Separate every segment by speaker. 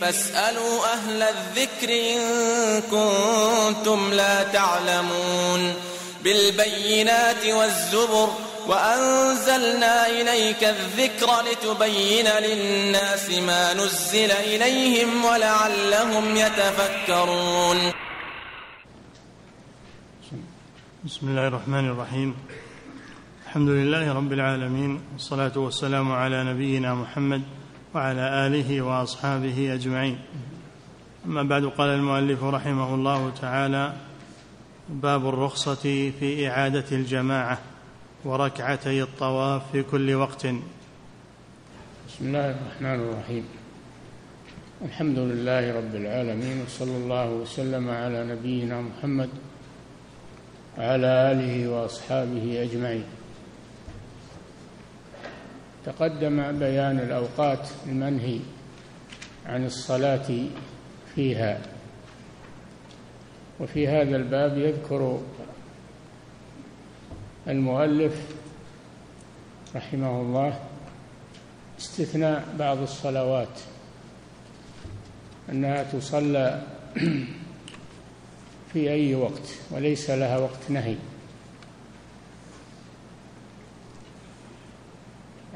Speaker 1: فاسألوا أهل الذكر إن كنتم لا تعلمون بالبينات والزبر وأنزلنا إليك الذكر لتبين للناس ما نزل إليهم ولعلهم يتفكرون.
Speaker 2: بسم الله الرحمن الرحيم. الحمد لله رب العالمين والصلاة والسلام على نبينا محمد وعلى آله وأصحابه أجمعين. أما بعد قال المؤلف رحمه الله تعالى باب الرخصة في إعادة الجماعة وركعتي الطواف في كل وقت.
Speaker 3: بسم الله الرحمن الرحيم. الحمد لله رب العالمين وصلى الله وسلم على نبينا محمد وعلى آله وأصحابه أجمعين. تقدم بيان الأوقات المنهي عن الصلاة فيها. وفي هذا الباب يذكر المؤلف رحمه الله استثناء بعض الصلوات أنها تصلى في أي وقت وليس لها وقت نهي.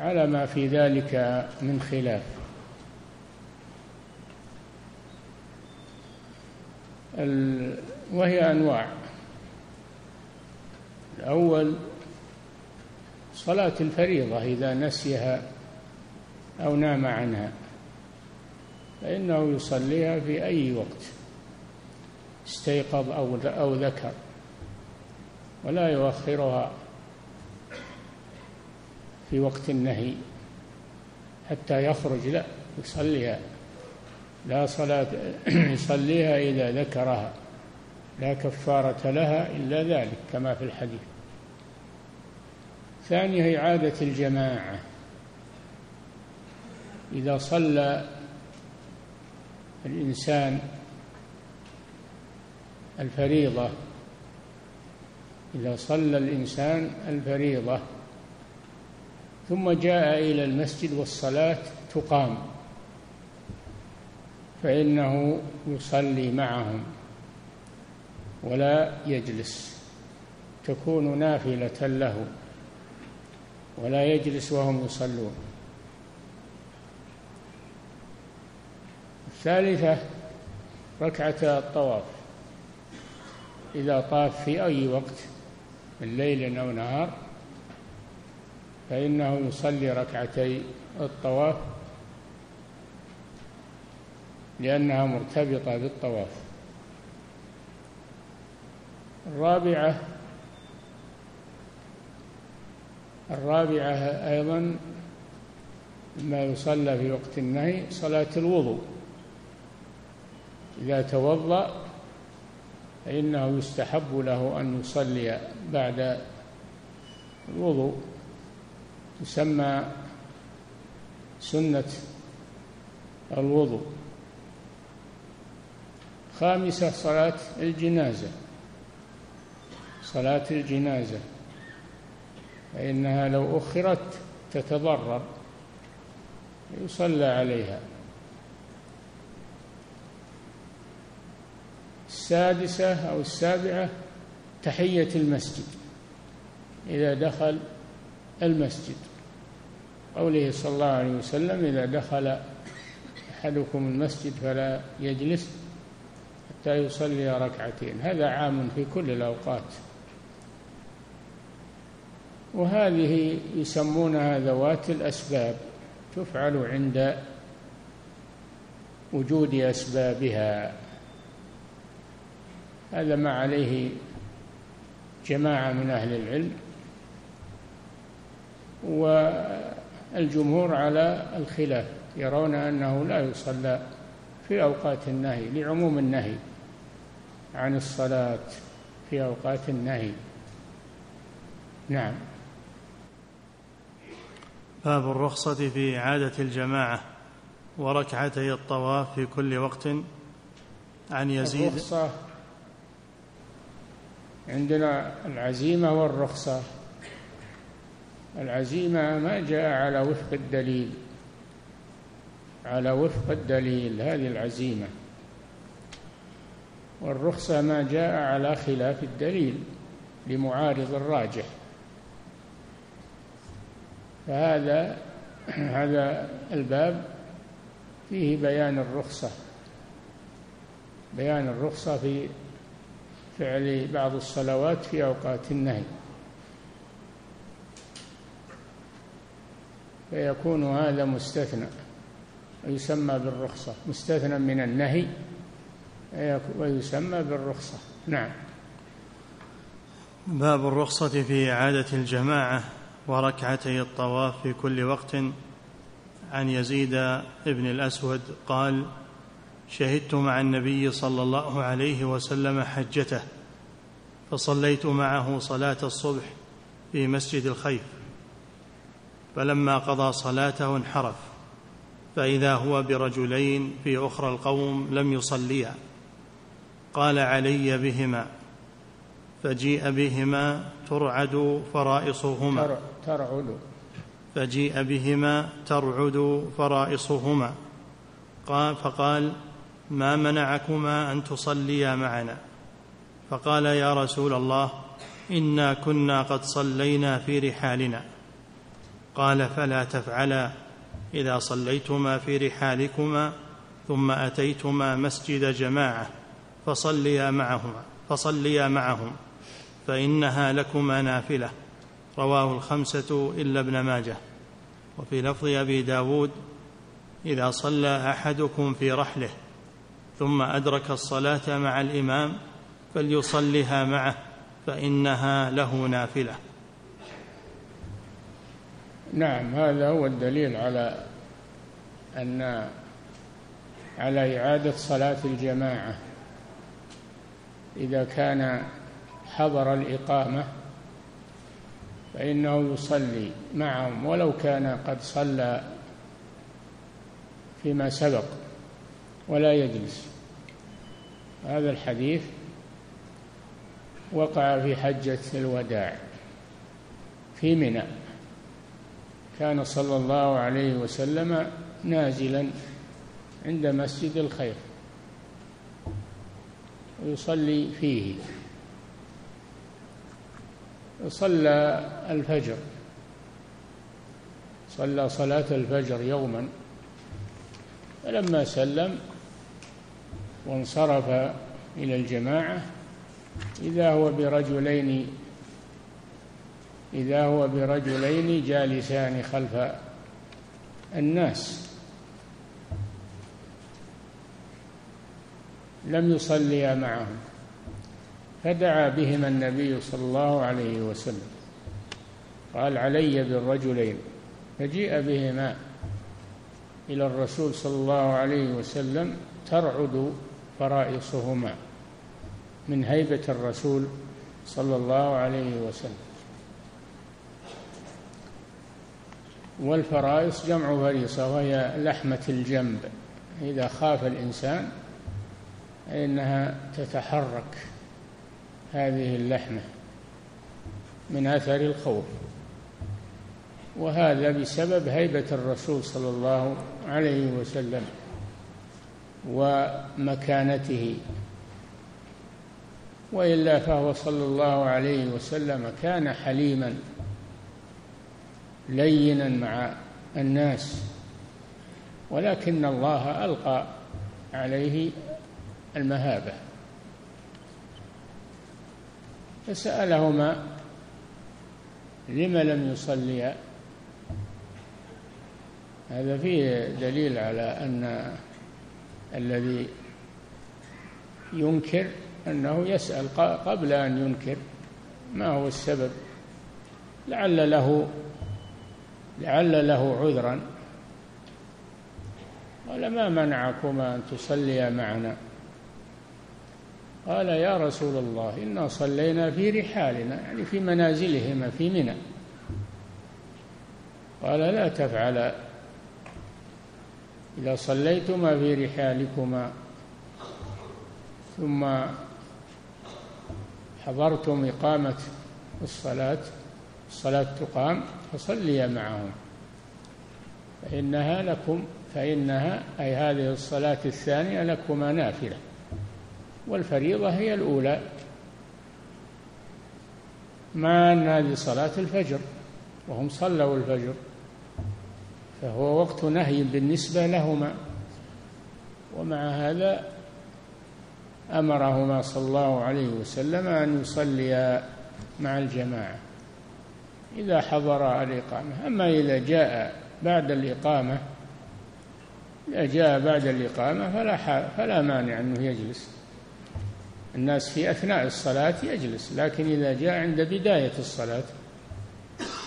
Speaker 3: على ما في ذلك من خلاف. وهي أنواع. الأول صلاة الفريضة إذا نسيها أو نام عنها فإنه يصليها في أي وقت استيقظ أو أو ذكر ولا يؤخرها. في وقت النهي حتى يخرج لا يصليها. لا صلاة يصليها إذا ذكرها. لا كفارة لها إلا ذلك كما في الحديث. ثانية إعادة الجماعة. إذا صلى الإنسان الفريضة إذا صلى الإنسان الفريضة ثم جاء إلى المسجد والصلاة تقام. فإنه يصلي معهم ولا يجلس. تكون نافلة له ولا يجلس وهم يصلون. الثالثة ركعة الطواف. إذا طاف في أي وقت من ليل أو نهار فإنه يصلي ركعتي الطواف لأنها مرتبطة بالطواف. الرابعة الرابعة أيضا ما يصلى في وقت النهي صلاة الوضوء. إذا توضأ فإنه يستحب له أن يصلي بعد الوضوء. تسمى سنة الوضوء. خامسة صلاة الجنازة. صلاة الجنازة. فإنها لو أخرت تتضرر يصلى عليها. السادسة أو السابعة تحية المسجد. إذا دخل المسجد. قوله صلى الله عليه وسلم إذا دخل أحدكم المسجد فلا يجلس حتى يصلي ركعتين. هذا عام في كل الأوقات. وهذه يسمونها ذوات الأسباب تفعل عند وجود أسبابها. هذا ما عليه جماعة من أهل العلم. والجمهور على الخلاف يرون أنه لا يصلى في أوقات النهي لعموم النهي عن الصلاة في أوقات النهي. نعم.
Speaker 2: باب الرخصة في إعادة الجماعة وركعتي الطواف في كل وقت. عن يزيد
Speaker 3: الرخصة عندنا العزيمة والرخصة. العزيمة ما جاء على وفق الدليل. على وفق الدليل هذه العزيمة. والرخصة ما جاء على خلاف الدليل لمعارض الراجح. فهذا هذا الباب فيه بيان الرخصة. بيان الرخصة في فعل بعض الصلوات في أوقات النهي. فيكون هذا مستثنى ويسمى بالرخصة مستثنى من النهي ويسمى بالرخصة. نعم.
Speaker 2: باب الرخصة في إعادة الجماعة وركعتي الطواف في كل وقت. عن يزيد بن الأسود قال شهدت مع النبي صلى الله عليه وسلم حجته فصليت معه صلاة الصبح في مسجد الخيف. فلما قضى صلاته انحرف فإذا هو برجلين في أخرى القوم لم يصليا. قال علي بهما فجيء بهما ترعد فرائصهما.
Speaker 3: ترعد.
Speaker 2: فجيء بهما ترعد فرائصهما. قال فقال ما منعكما أن تصليا معنا؟ فقال يا رسول الله إنا كنا قد صلينا في رحالنا. قال فلا تفعلا إذا صليتما في رحالكما ثم أتيتما مسجد جماعة فصليا معهما فصليا معهم فإنها لكما نافلة. رواه الخمسة إلا ابن ماجه. وفي لفظ أبي داود إذا صلى أحدكم في رحله ثم أدرك الصلاة مع الإمام فليصلها معه فإنها له نافلة.
Speaker 3: نعم هذا هو الدليل على أن على إعادة صلاة الجماعة. إذا كان حضر الإقامة فإنه يصلي معهم ولو كان قد صلى فيما سبق ولا يجلس. هذا الحديث وقع في حجة الوداع في منى. كان صلى الله عليه وسلم نازلا عند مسجد الخير. ويصلي فيه. صلى الفجر. صلى صلاة الفجر يوما. فلما سلم وانصرف إلى الجماعة إذا هو برجلين إذا هو برجلين جالسان خلف الناس. لم يصليا معهم فدعا بهما النبي صلى الله عليه وسلم. قال علي بالرجلين. فجيء بهما إلى الرسول صلى الله عليه وسلم ترعد فرائصهما من هيبة الرسول صلى الله عليه وسلم. والفرائص جمع فريصة وهي لحمة الجنب. إذا خاف الإنسان فإنها تتحرك هذه اللحمة من أثر الخوف. وهذا بسبب هيبة الرسول صلى الله عليه وسلم ومكانته. وإلا فهو صلى الله عليه وسلم كان حليما. لينا مع الناس ولكن الله ألقى عليه المهابة. فسألهما لم لم يصليا هذا فيه دليل على أن الذي ينكر أنه يسأل قبل أن ينكر ما هو السبب. لعل له لعل له عذرا. قال ما منعكما أن تصليا معنا؟ قال يا رسول الله إنا صلينا في رحالنا يعني في منازلهما في منى. قال لا تفعلا إذا صليتما في رحالكما ثم حضرتم إقامة الصلاة الصلاة تقام فصلي معهم. فإنها لكم فإنها أي هذه الصلاة الثانية لكما نافلة. والفريضة هي الأولى. مع أن هذه صلاة الفجر؟ وهم صلوا الفجر. فهو وقت نهي بالنسبة لهما. ومع هذا أمرهما صلى الله عليه وسلم أن يصليا مع الجماعة. إذا حضر الإقامة. أما إذا جاء بعد الإقامة إذا جاء بعد الإقامة فلا فلا مانع أنه يجلس. الناس في أثناء الصلاة يجلس لكن إذا جاء عند بداية الصلاة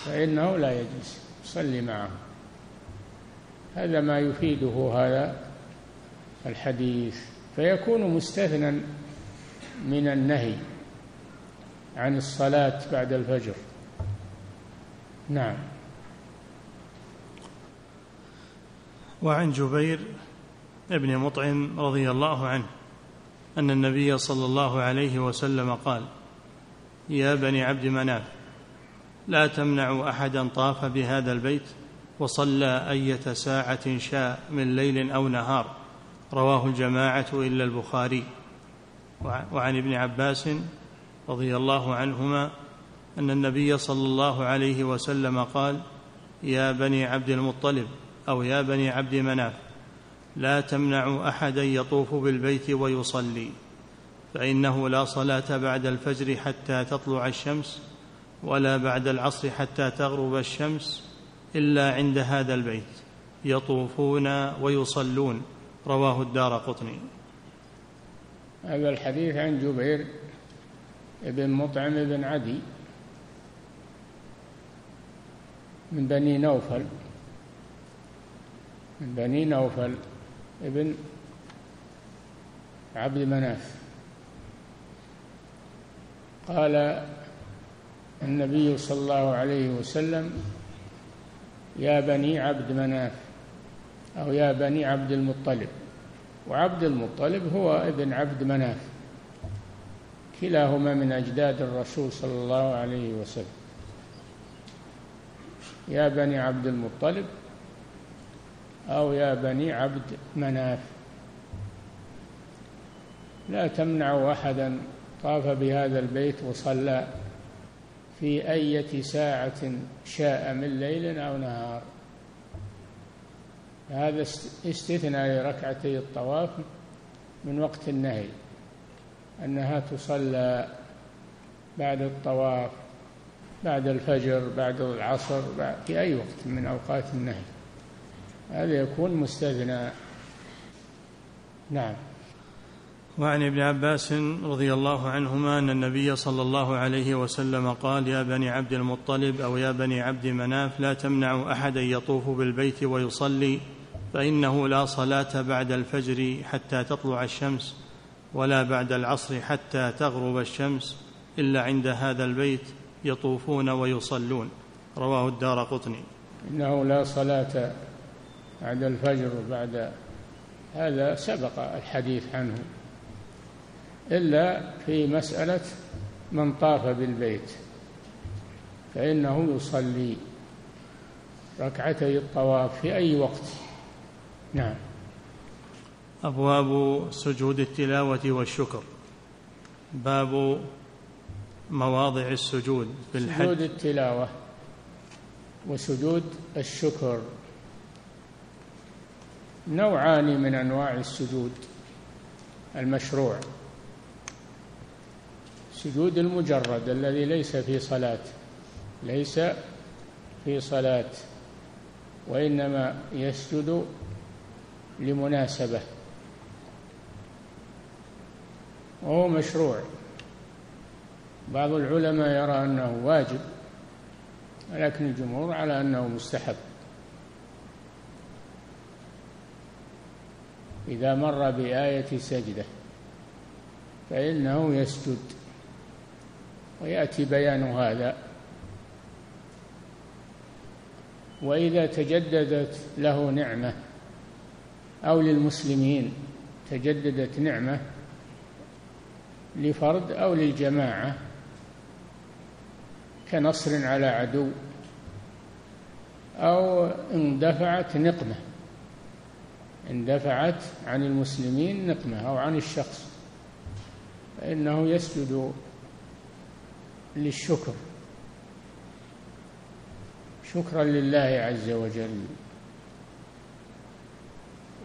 Speaker 3: فإنه لا يجلس يصلي معه. هذا ما يفيده هذا الحديث. فيكون مستثنى من النهي عن الصلاة بعد الفجر. نعم.
Speaker 2: وعن جبير ابن مطعم رضي الله عنه أن النبي صلى الله عليه وسلم قال يا بني عبد مناف لا تمنعوا أحدا طاف بهذا البيت وصلى أية ساعة شاء من ليل أو نهار. رواه الجماعة إلا البخاري. وعن ابن عباس رضي الله عنهما أن النبي صلى الله عليه وسلم قال يا بني عبد المطلب أو يا بني عبد مناف لا تمنعوا أحدا يطوف بالبيت ويصلي فإنه لا صلاة بعد الفجر حتى تطلع الشمس ولا بعد العصر حتى تغرب الشمس إلا عند هذا البيت يطوفون ويصلون رواه الدار قطني.
Speaker 3: هذا الحديث عن جبير بن مطعم بن عدي من بني نوفل. من بني نوفل ابن عبد مناف. قال النبي صلى الله عليه وسلم يا بني عبد مناف أو يا بني عبد المطلب وعبد المطلب هو ابن عبد مناف. كلاهما من أجداد الرسول صلى الله عليه وسلم. يا بني عبد المطلب أو يا بني عبد مناف. لا تمنعوا أحدا طاف بهذا البيت وصلى في أية ساعة شاء من ليل أو نهار. هذا استثناء لركعتي الطواف من وقت النهي أنها تصلى بعد الطواف بعد الفجر بعد العصر في أي وقت من أوقات النهي. هذا يكون مستثنى نعم.
Speaker 2: وعن ابن عباس رضي الله عنهما أن النبي صلى الله عليه وسلم قال يا بني عبد المطلب أو يا بني عبد مناف لا تمنعوا أحدا يطوف بالبيت ويصلي فإنه لا صلاة بعد الفجر حتى تطلع الشمس ولا بعد العصر حتى تغرب الشمس إلا عند هذا البيت. يطوفون ويصلون. رواه الدار قطني.
Speaker 3: إنه لا صلاة بعد الفجر وبعد هذا سبق الحديث عنه. إلا في مسألة من طاف بالبيت فإنه يصلي ركعتي الطواف في أي وقت. نعم.
Speaker 2: أبواب سجود التلاوة والشكر. باب مواضع السجود
Speaker 3: في الحج سجود التلاوة وسجود الشكر. نوعان من أنواع السجود. المشروع. سجود المجرد الذي ليس في صلاة. ليس في صلاة. وإنما يسجد لمناسبة. وهو مشروع. بعض العلماء يرى أنه واجب ولكن الجمهور على أنه مستحب. إذا مر بآية سجدة فإنه يسجد ويأتي بيان هذا. وإذا تجددت له نعمة أو للمسلمين تجددت نعمة لفرد أو للجماعة كنصر على عدو أو اندفعت نقمة. اندفعت عن المسلمين نقمة أو عن الشخص فإنه يسجد للشكر. شكرا لله عز وجل.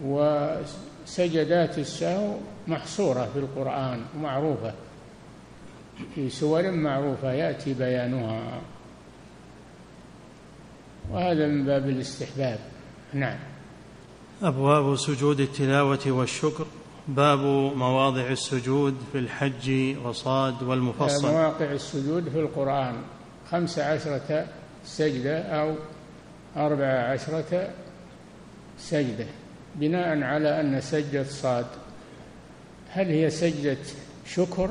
Speaker 3: وسجدات السهو محصورة في القرآن ومعروفة في سور معروفة يأتي بيانها. وهذا من باب الاستحباب. نعم.
Speaker 2: أبواب سجود التلاوة والشكر. باب مواضع السجود في الحج وصاد والمفصل.
Speaker 3: مواقع السجود في القرآن. خمس عشرة سجدة أو أربع عشرة سجدة بناء على أن سجدة صاد. هل هي سجدة شكر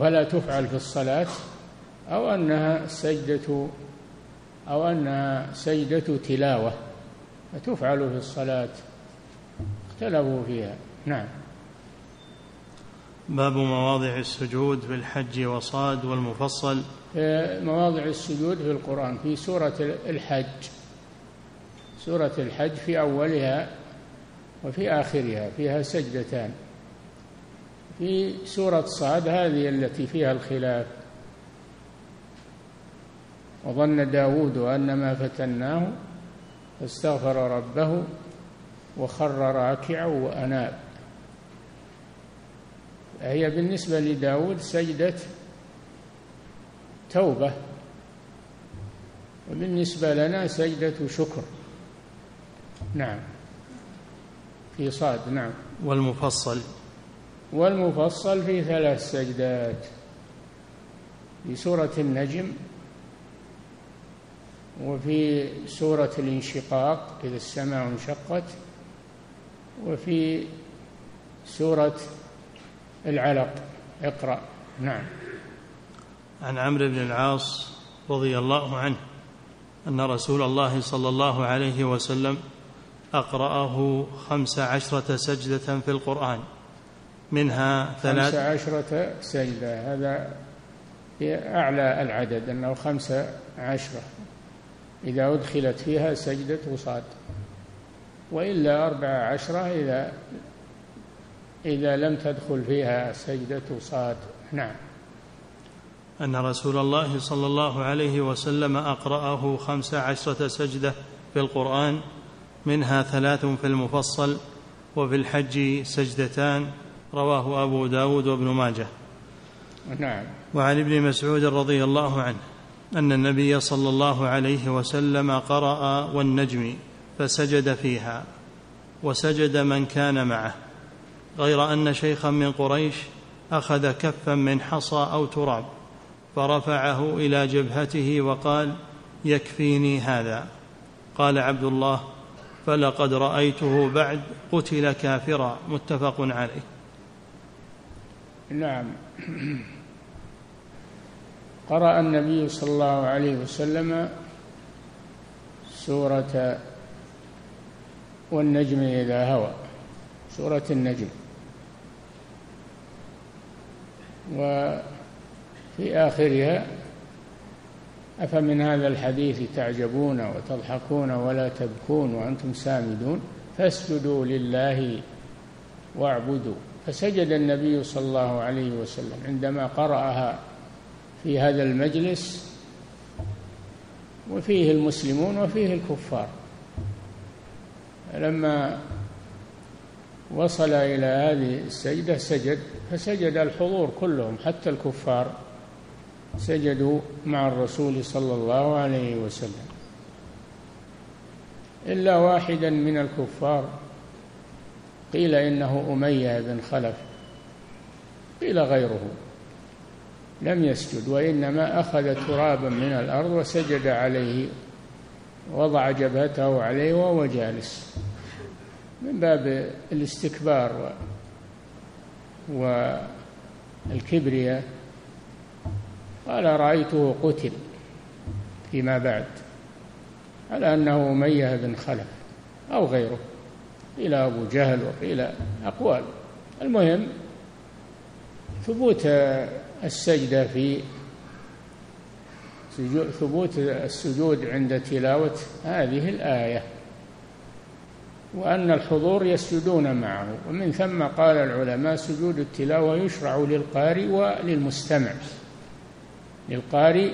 Speaker 3: فلا تفعل في الصلاة أو أنها سجدة أو أنها سجدة تلاوة فتفعل في الصلاة. اختلفوا فيها. نعم.
Speaker 2: باب مواضع السجود في الحج وصاد والمفصل.
Speaker 3: مواضع السجود في القرآن في سورة الحج. سورة الحج في أولها وفي آخرها فيها سجدتان. في سورة صاد هذه التي فيها الخلاف. وظن داود أن ما فتناه فاستغفر ربه وخر راكعا وأناب. هي بالنسبة لداود سجدة توبة وبالنسبة لنا سجدة شكر. نعم. في صاد نعم.
Speaker 2: والمفصل.
Speaker 3: والمفصل في ثلاث سجدات. في سورة النجم وفي سورة الانشقاق إذا السماء انشقت وفي سورة العلق. اقرأ. نعم.
Speaker 2: عن عمرو بن العاص رضي الله عنه أن رسول الله صلى الله عليه وسلم أقرأه خمس عشرة سجدة في القرآن. منها
Speaker 3: ثلاث. خمس عشرة سجدة هذا أعلى العدد أنه خمس عشرة. إذا أدخلت فيها سجدة صاد وإلا أربع عشرة إذا إذا لم تدخل فيها سجدة صاد نعم.
Speaker 2: أن رسول الله صلى الله عليه وسلم أقرأه خمس عشرة سجدة في القرآن منها ثلاث في المفصل وفي الحج سجدتان رواه أبو داود وابن ماجه.
Speaker 3: نعم.
Speaker 2: وعن ابن مسعود رضي الله عنه أن النبي صلى الله عليه وسلم قرأ والنجم فسجد فيها وسجد من كان معه غير أن شيخا من قريش أخذ كفا من حصى أو تراب فرفعه إلى جبهته وقال يكفيني هذا. قال عبد الله فلقد رأيته بعد قتل كافرا. متفق عليه.
Speaker 3: نعم. قرأ النبي صلى الله عليه وسلم سورة والنجم إذا هوى. سورة النجم. وفي آخرها أفمن هذا الحديث تعجبون وتضحكون ولا تبكون وأنتم سامدون فاسجدوا لله واعبدوا. فسجد النبي صلى الله عليه وسلم عندما قرأها في هذا المجلس وفيه المسلمون وفيه الكفار. لما وصل إلى هذه السجدة سجد فسجد الحضور كلهم حتى الكفار سجدوا مع الرسول صلى الله عليه وسلم. إلا واحدا من الكفار قيل إنه أمية بن خلف. قيل غيره. لم يسجد وإنما أخذ ترابا من الأرض وسجد عليه وضع جبهته عليه وهو جالس. من باب الاستكبار والكبرياء قال رأيته قتل فيما بعد على أنه أمية بن خلف أو غيره. قيل أبو جهل وقيل أقوال. المهم ثبوت السجدة في ثبوت السجود عند تلاوة هذه الآية وأن الحضور يسجدون معه. ومن ثم قال العلماء سجود التلاوة يشرع للقارئ وللمستمع. للقارئ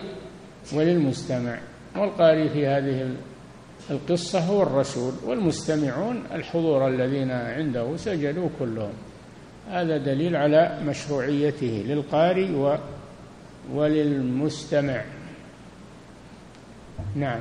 Speaker 3: وللمستمع. والقارئ في هذه القصة هو الرسول والمستمعون الحضور الذين عنده سجدوا كلهم. هذا دليل على مشروعيته للقارئ وللمستمع. نعم.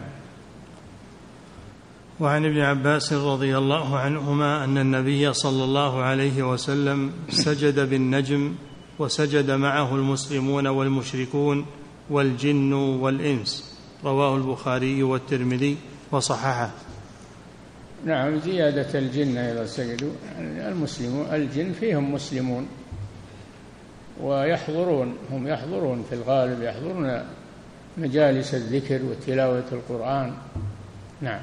Speaker 2: وعن ابن عباس رضي الله عنهما أن النبي صلى الله عليه وسلم سجد بالنجم وسجد معه المسلمون والمشركون والجن والإنس. رواه البخاري والترمذي. وصححه.
Speaker 3: نعم زيادة الجن إذا سجدوا المسلمون الجن فيهم مسلمون. ويحضرون هم يحضرون في الغالب يحضرون مجالس الذكر وتلاوة القرآن. نعم.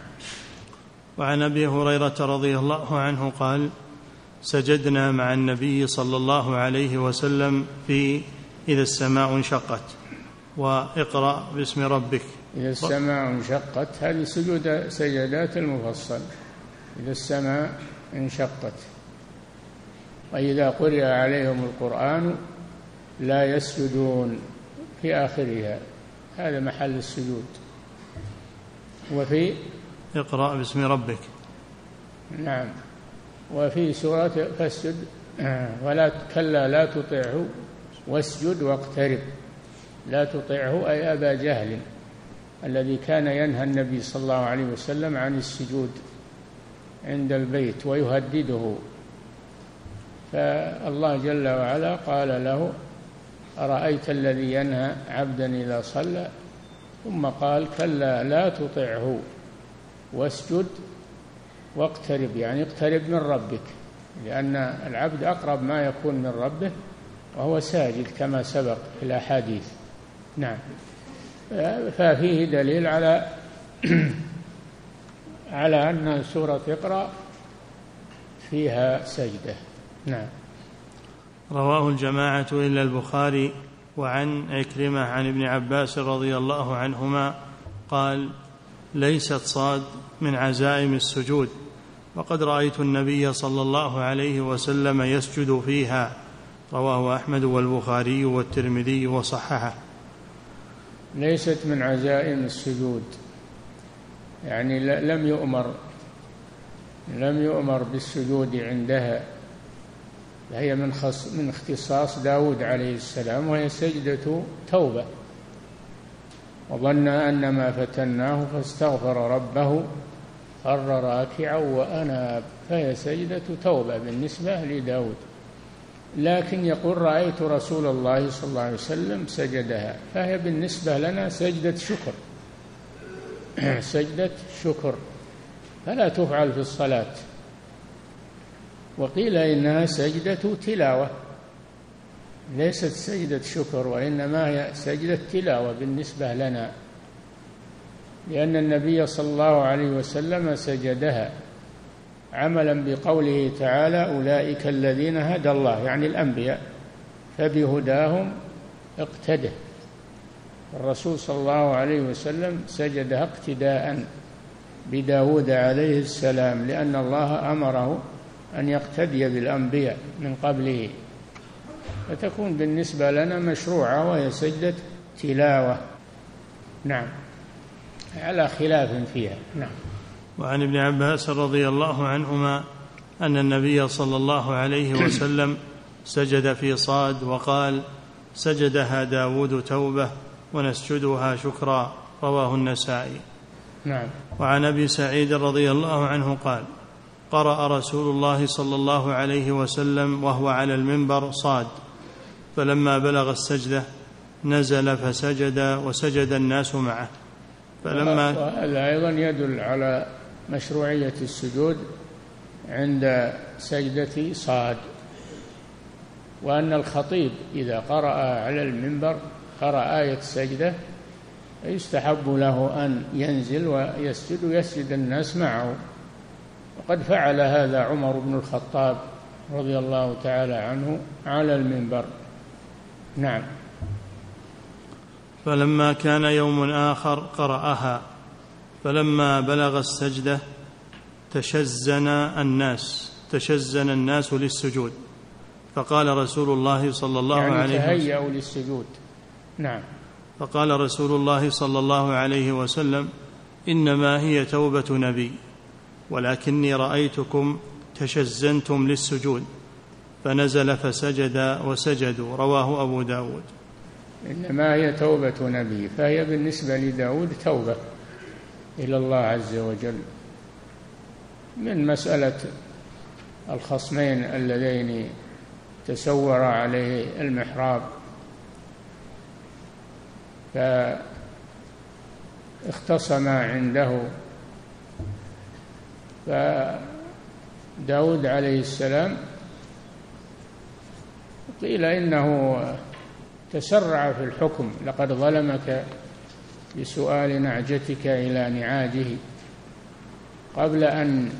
Speaker 2: وعن أبي هريرة رضي الله عنه قال سجدنا مع النبي صلى الله عليه وسلم في إذا السماء انشقت وإقرأ باسم ربك.
Speaker 3: إذا السماء انشقت هذه سجود سجدات المفصل. إذا السماء انشقت. وإذا قرئ عليهم القرآن لا يسجدون في آخرها. هذا محل السجود. وفي
Speaker 2: اقرأ باسم ربك.
Speaker 3: نعم. وفي سورة فاسجد. ولا كلا لا تطعه واسجد واقترب. لا تطعه أي أبا جهل. الذي كان ينهى النبي صلى الله عليه وسلم عن السجود عند البيت ويهدده. فالله جل وعلا قال له أرأيت الذي ينهى عبدا إذا صلى؟ ثم قال كلا لا تطعه واسجد واقترب. يعني اقترب من ربك لأن العبد أقرب ما يكون من ربه وهو ساجد كما سبق في الأحاديث. نعم. ففيه دليل على على أن سورة اقرأ فيها سجدة. نعم.
Speaker 2: رواه الجماعة إلا البخاري وعن عكرمة عن ابن عباس رضي الله عنهما قال ليست صاد من عزائم السجود وقد رأيت النبي صلى الله عليه وسلم يسجد فيها. رواه أحمد والبخاري والترمذي وصححه.
Speaker 3: ليست من عزائم السجود. يعني لم يؤمر لم يؤمر بالسجود عندها. هي من خص من اختصاص داود عليه السلام وهي سجدة توبة. وظن أن ما فتناه فاستغفر ربه خر راكعا وأناب. فهي سجدة توبة بالنسبة لداود. لكن يقول رأيت رسول الله صلى الله عليه وسلم سجدها. فهي بالنسبة لنا سجدة شكر. سجدة شكر. فلا تفعل في الصلاة. وقيل إنها سجدة تلاوة. ليست سجدة شكر وإنما هي سجدة تلاوة بالنسبة لنا. لأن النبي صلى الله عليه وسلم سجدها. عملا بقوله تعالى أولئك الذين هدى الله يعني الأنبياء فبهداهم اقتده. الرسول صلى الله عليه وسلم سجدها اقتداء بداود عليه السلام لأن الله أمره أن يقتدي بالأنبياء من قبله. فتكون بالنسبة لنا مشروعة وهي سجدة تلاوة. نعم. على خلاف فيها. نعم.
Speaker 2: وعن ابن عباس رضي الله عنهما أن النبي صلى الله عليه وسلم سجد في صاد وقال سجدها داود توبة ونسجدها شكرا رواه النسائي.
Speaker 3: نعم.
Speaker 2: وعن أبي سعيد رضي الله عنه قال قرأ رسول الله صلى الله عليه وسلم وهو على المنبر صاد. فلما بلغ السجدة نزل فسجد وسجد الناس معه.
Speaker 3: فلما هذا أيضا يدل على مشروعية السجود عند سجدة صاد. وأن الخطيب إذا قرأ على المنبر قرأ آية السجدة يستحب له أن ينزل ويسجد ويسجد الناس معه. وقد فعل هذا عمر بن الخطاب رضي الله تعالى عنه على المنبر. نعم.
Speaker 2: فلما كان يوم آخر قرأها. فلما بلغ السجدة تشزن الناس تشزن الناس للسجود. فقال رسول الله صلى الله
Speaker 3: يعني
Speaker 2: عليه وسلم
Speaker 3: تهيأوا للسجود. نعم.
Speaker 2: فقال رسول الله صلى الله عليه وسلم إنما هي توبة نبي ولكني رأيتكم تشزنتم للسجود فنزل فسجد وسجدوا. رواه أبو داود.
Speaker 3: إنما هي توبة نبي فهي بالنسبة لداود توبة. إلى الله عز وجل من مسألة الخصمين اللذين تسور عليه المحراب. فاختصما عنده فداود عليه السلام قيل إنه تسرع في الحكم لقد ظلمك بسؤال نعجتك إلى نعاجه قبل أن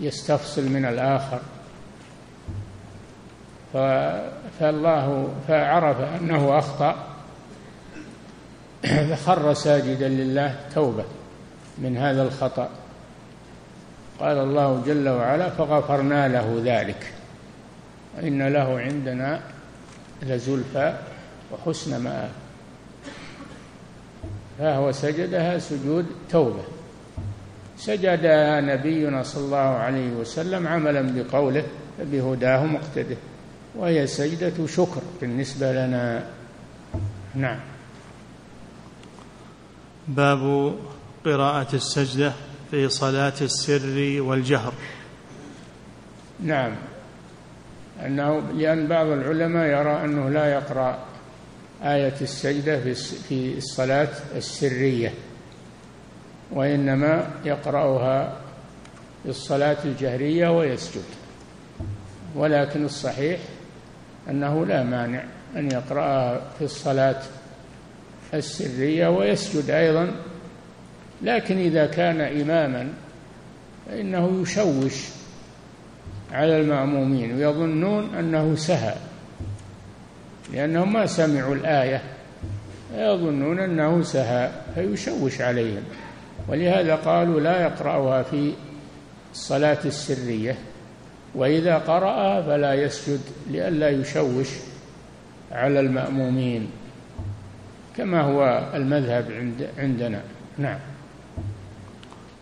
Speaker 3: يستفصل من الآخر. فالله فعرف أنه أخطأ فخر ساجدا لله توبة من هذا الخطأ. قال الله جل وعلا فغفرنا له ذلك إن له عندنا لزلفى وحسن مآب. فهو سجدها سجود توبة. سجدها نبينا صلى الله عليه وسلم عملا بقوله فبهداه مقتده وهي سجدة شكر بالنسبة لنا. نعم.
Speaker 2: باب قراءة السجدة في صلاة السر والجهر.
Speaker 3: نعم. أنه لأن بعض العلماء يرى أنه لا يقرأ. آية السجدة في الصلاة السرية وإنما يقرأها في الصلاة الجهرية ويسجد. ولكن الصحيح أنه لا مانع أن يقرأها في الصلاة السرية ويسجد أيضا لكن إذا كان إماما فإنه يشوش على المأمومين ويظنون أنه سهى. لأنهم ما سمعوا الآية يظنون أنه سهى فيشوش عليهم. ولهذا قالوا لا يقرأها في الصلاة السرية وإذا قرأ فلا يسجد لئلا يشوش على المأمومين كما هو المذهب عند عندنا. نعم.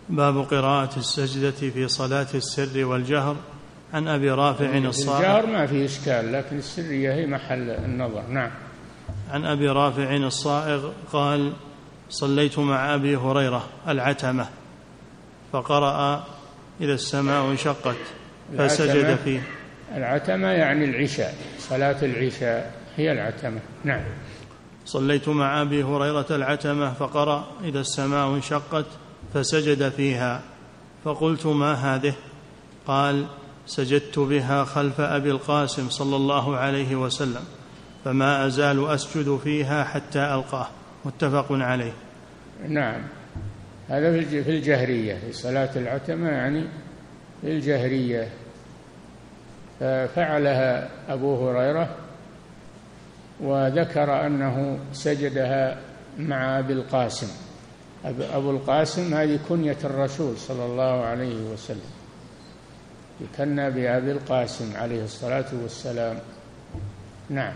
Speaker 2: باب قراءة السجدة في صلاة السر والجهر. عن أبي رافع الصائغ
Speaker 3: الجهر ما في إشكال لكن السرية هي محل النظر. نعم.
Speaker 2: عن أبي رافع الصائغ قال صليت مع أبي هريرة العتمة فقرأ إذا السماء انشقت فسجد فيه.
Speaker 3: العتمة يعني العشاء صلاة العشاء هي العتمة. نعم.
Speaker 2: صليت مع أبي هريرة العتمة فقرأ إذا السماء انشقت فسجد فيها فقلت ما هذه؟ قال سجدت بها خلف أبي القاسم صلى الله عليه وسلم فما أزال أسجد فيها حتى ألقاه. متفق عليه.
Speaker 3: نعم. هذا في الجهرية في صلاة العتمة يعني في الجهرية. ففعلها أبو هريرة وذكر أنه سجدها مع أبي القاسم. أبو القاسم هذه كنية الرسول صلى الله عليه وسلم. يكنى بأبي القاسم عليه الصلاة والسلام. نعم.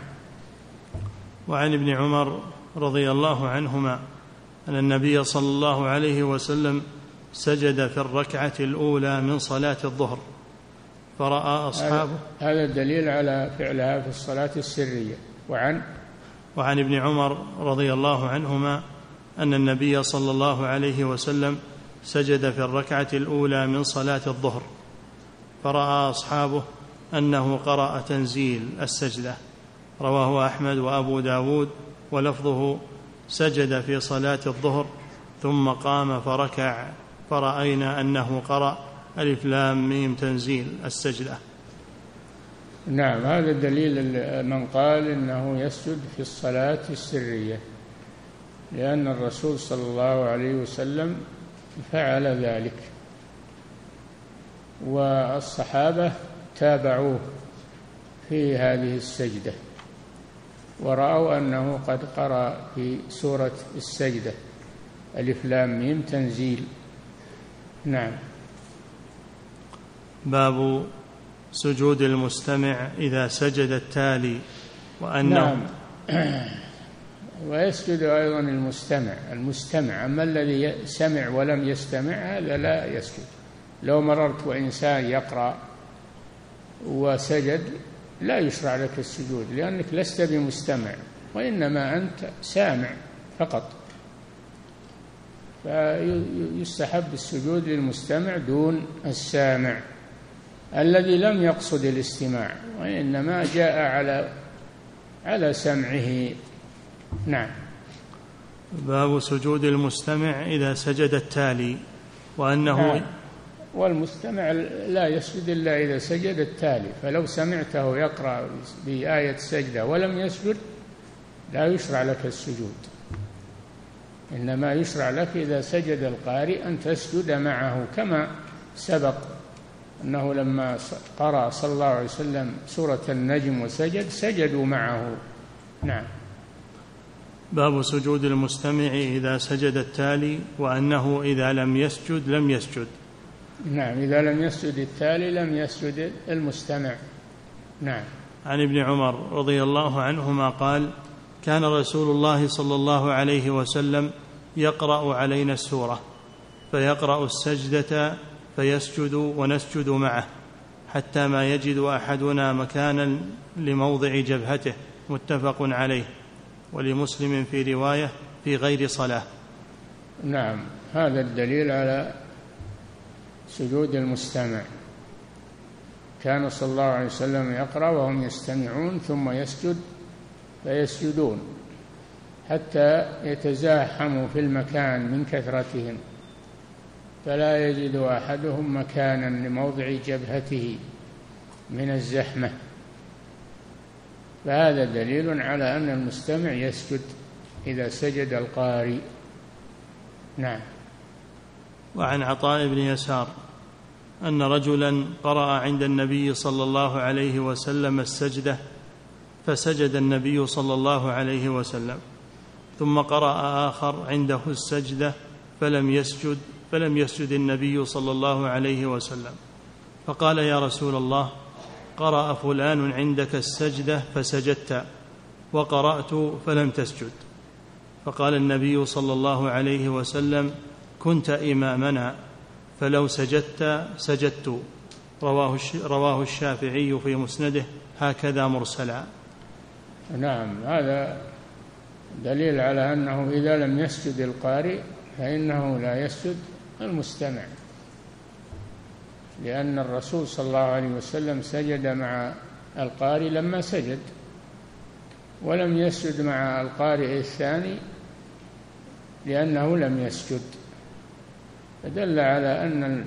Speaker 2: وعن ابن عمر رضي الله عنهما أن النبي صلى الله عليه وسلم سجد في الركعة الأولى من صلاة الظهر فرأى أصحابه.
Speaker 3: هذا دليل على فعلها في الصلاة السرية. وعن
Speaker 2: وعن ابن عمر رضي الله عنهما أن النبي صلى الله عليه وسلم سجد في الركعة الأولى من صلاة الظهر فراى أصحابه أنه قرأ تنزيل السجدة. رواه أحمد وأبو داود ولفظه سجد في صلاة الظهر ثم قام فركع. فرأينا أنه قرأ ألف لام ميم تنزيل السجدة.
Speaker 3: نعم هذا دليل من قال إنه يسجد في الصلاة السرية لأن الرسول صلى الله عليه وسلم فعل ذلك. والصحابة تابعوه في هذه السجدة ورأوا أنه قد قرأ في سورة السجدة. ألف لام ميم تنزيل. نعم.
Speaker 2: باب سجود المستمع إذا سجد التالي وأنه
Speaker 3: نعم. ويسجد أيضا المستمع. المستمع أما الذي سمع ولم يستمع هذا لا يسجد. لو مررت وإنسان يقرأ وسجد لا يشرع لك السجود لأنك لست بمستمع وإنما أنت سامع فقط. فيستحب السجود للمستمع دون السامع الذي لم يقصد الاستماع وإنما جاء على على سمعه. نعم.
Speaker 2: باب سجود المستمع إذا سجد التالي وأنه نعم.
Speaker 3: والمستمع لا يسجد إلا إذا سجد التالي فلو سمعته يقرأ بآية سجدة ولم يسجد لا يشرع لك السجود. إنما يشرع لك إذا سجد القارئ أن تسجد معه كما سبق أنه لما قرأ صلى الله عليه وسلم سورة النجم وسجد سجدوا معه. نعم.
Speaker 2: باب سجود المستمع إذا سجد التالي وأنه إذا لم يسجد لم يسجد.
Speaker 3: نعم إذا لم يسجد التالي لم يسجد المستمع. نعم.
Speaker 2: عن ابن عمر رضي الله عنهما قال كان رسول الله صلى الله عليه وسلم يقرأ علينا السورة فيقرأ السجدة فيسجد ونسجد معه حتى ما يجد أحدنا مكانا لموضع جبهته متفق عليه ولمسلم في رواية في غير صلاة.
Speaker 3: نعم هذا الدليل على سجود المستمع. كان صلى الله عليه وسلم يقرأ وهم يستمعون ثم يسجد فيسجدون حتى يتزاحموا في المكان من كثرتهم. فلا يجد أحدهم مكانا لموضع جبهته من الزحمة. فهذا دليل على أن المستمع يسجد إذا سجد القارئ. نعم.
Speaker 2: وعن عطاء بن يسار أن رجلا قرأ عند النبي صلى الله عليه وسلم السجدة فسجد النبي صلى الله عليه وسلم ثم قرأ آخر عنده السجدة فلم يسجد فلم يسجد النبي صلى الله عليه وسلم. فقال يا رسول الله قرأ فلان عندك السجدة فسجدت وقرأت فلم تسجد. فقال النبي صلى الله عليه وسلم كنت إمامنا فلو سجدت سجدت. رواه رواه الشافعي في مسنده هكذا مرسلا.
Speaker 3: نعم هذا دليل على أنه إذا لم يسجد القارئ فإنه لا يسجد المستمع. لأن الرسول صلى الله عليه وسلم سجد مع القارئ لما سجد. ولم يسجد مع القارئ الثاني لأنه لم يسجد. فدل على أن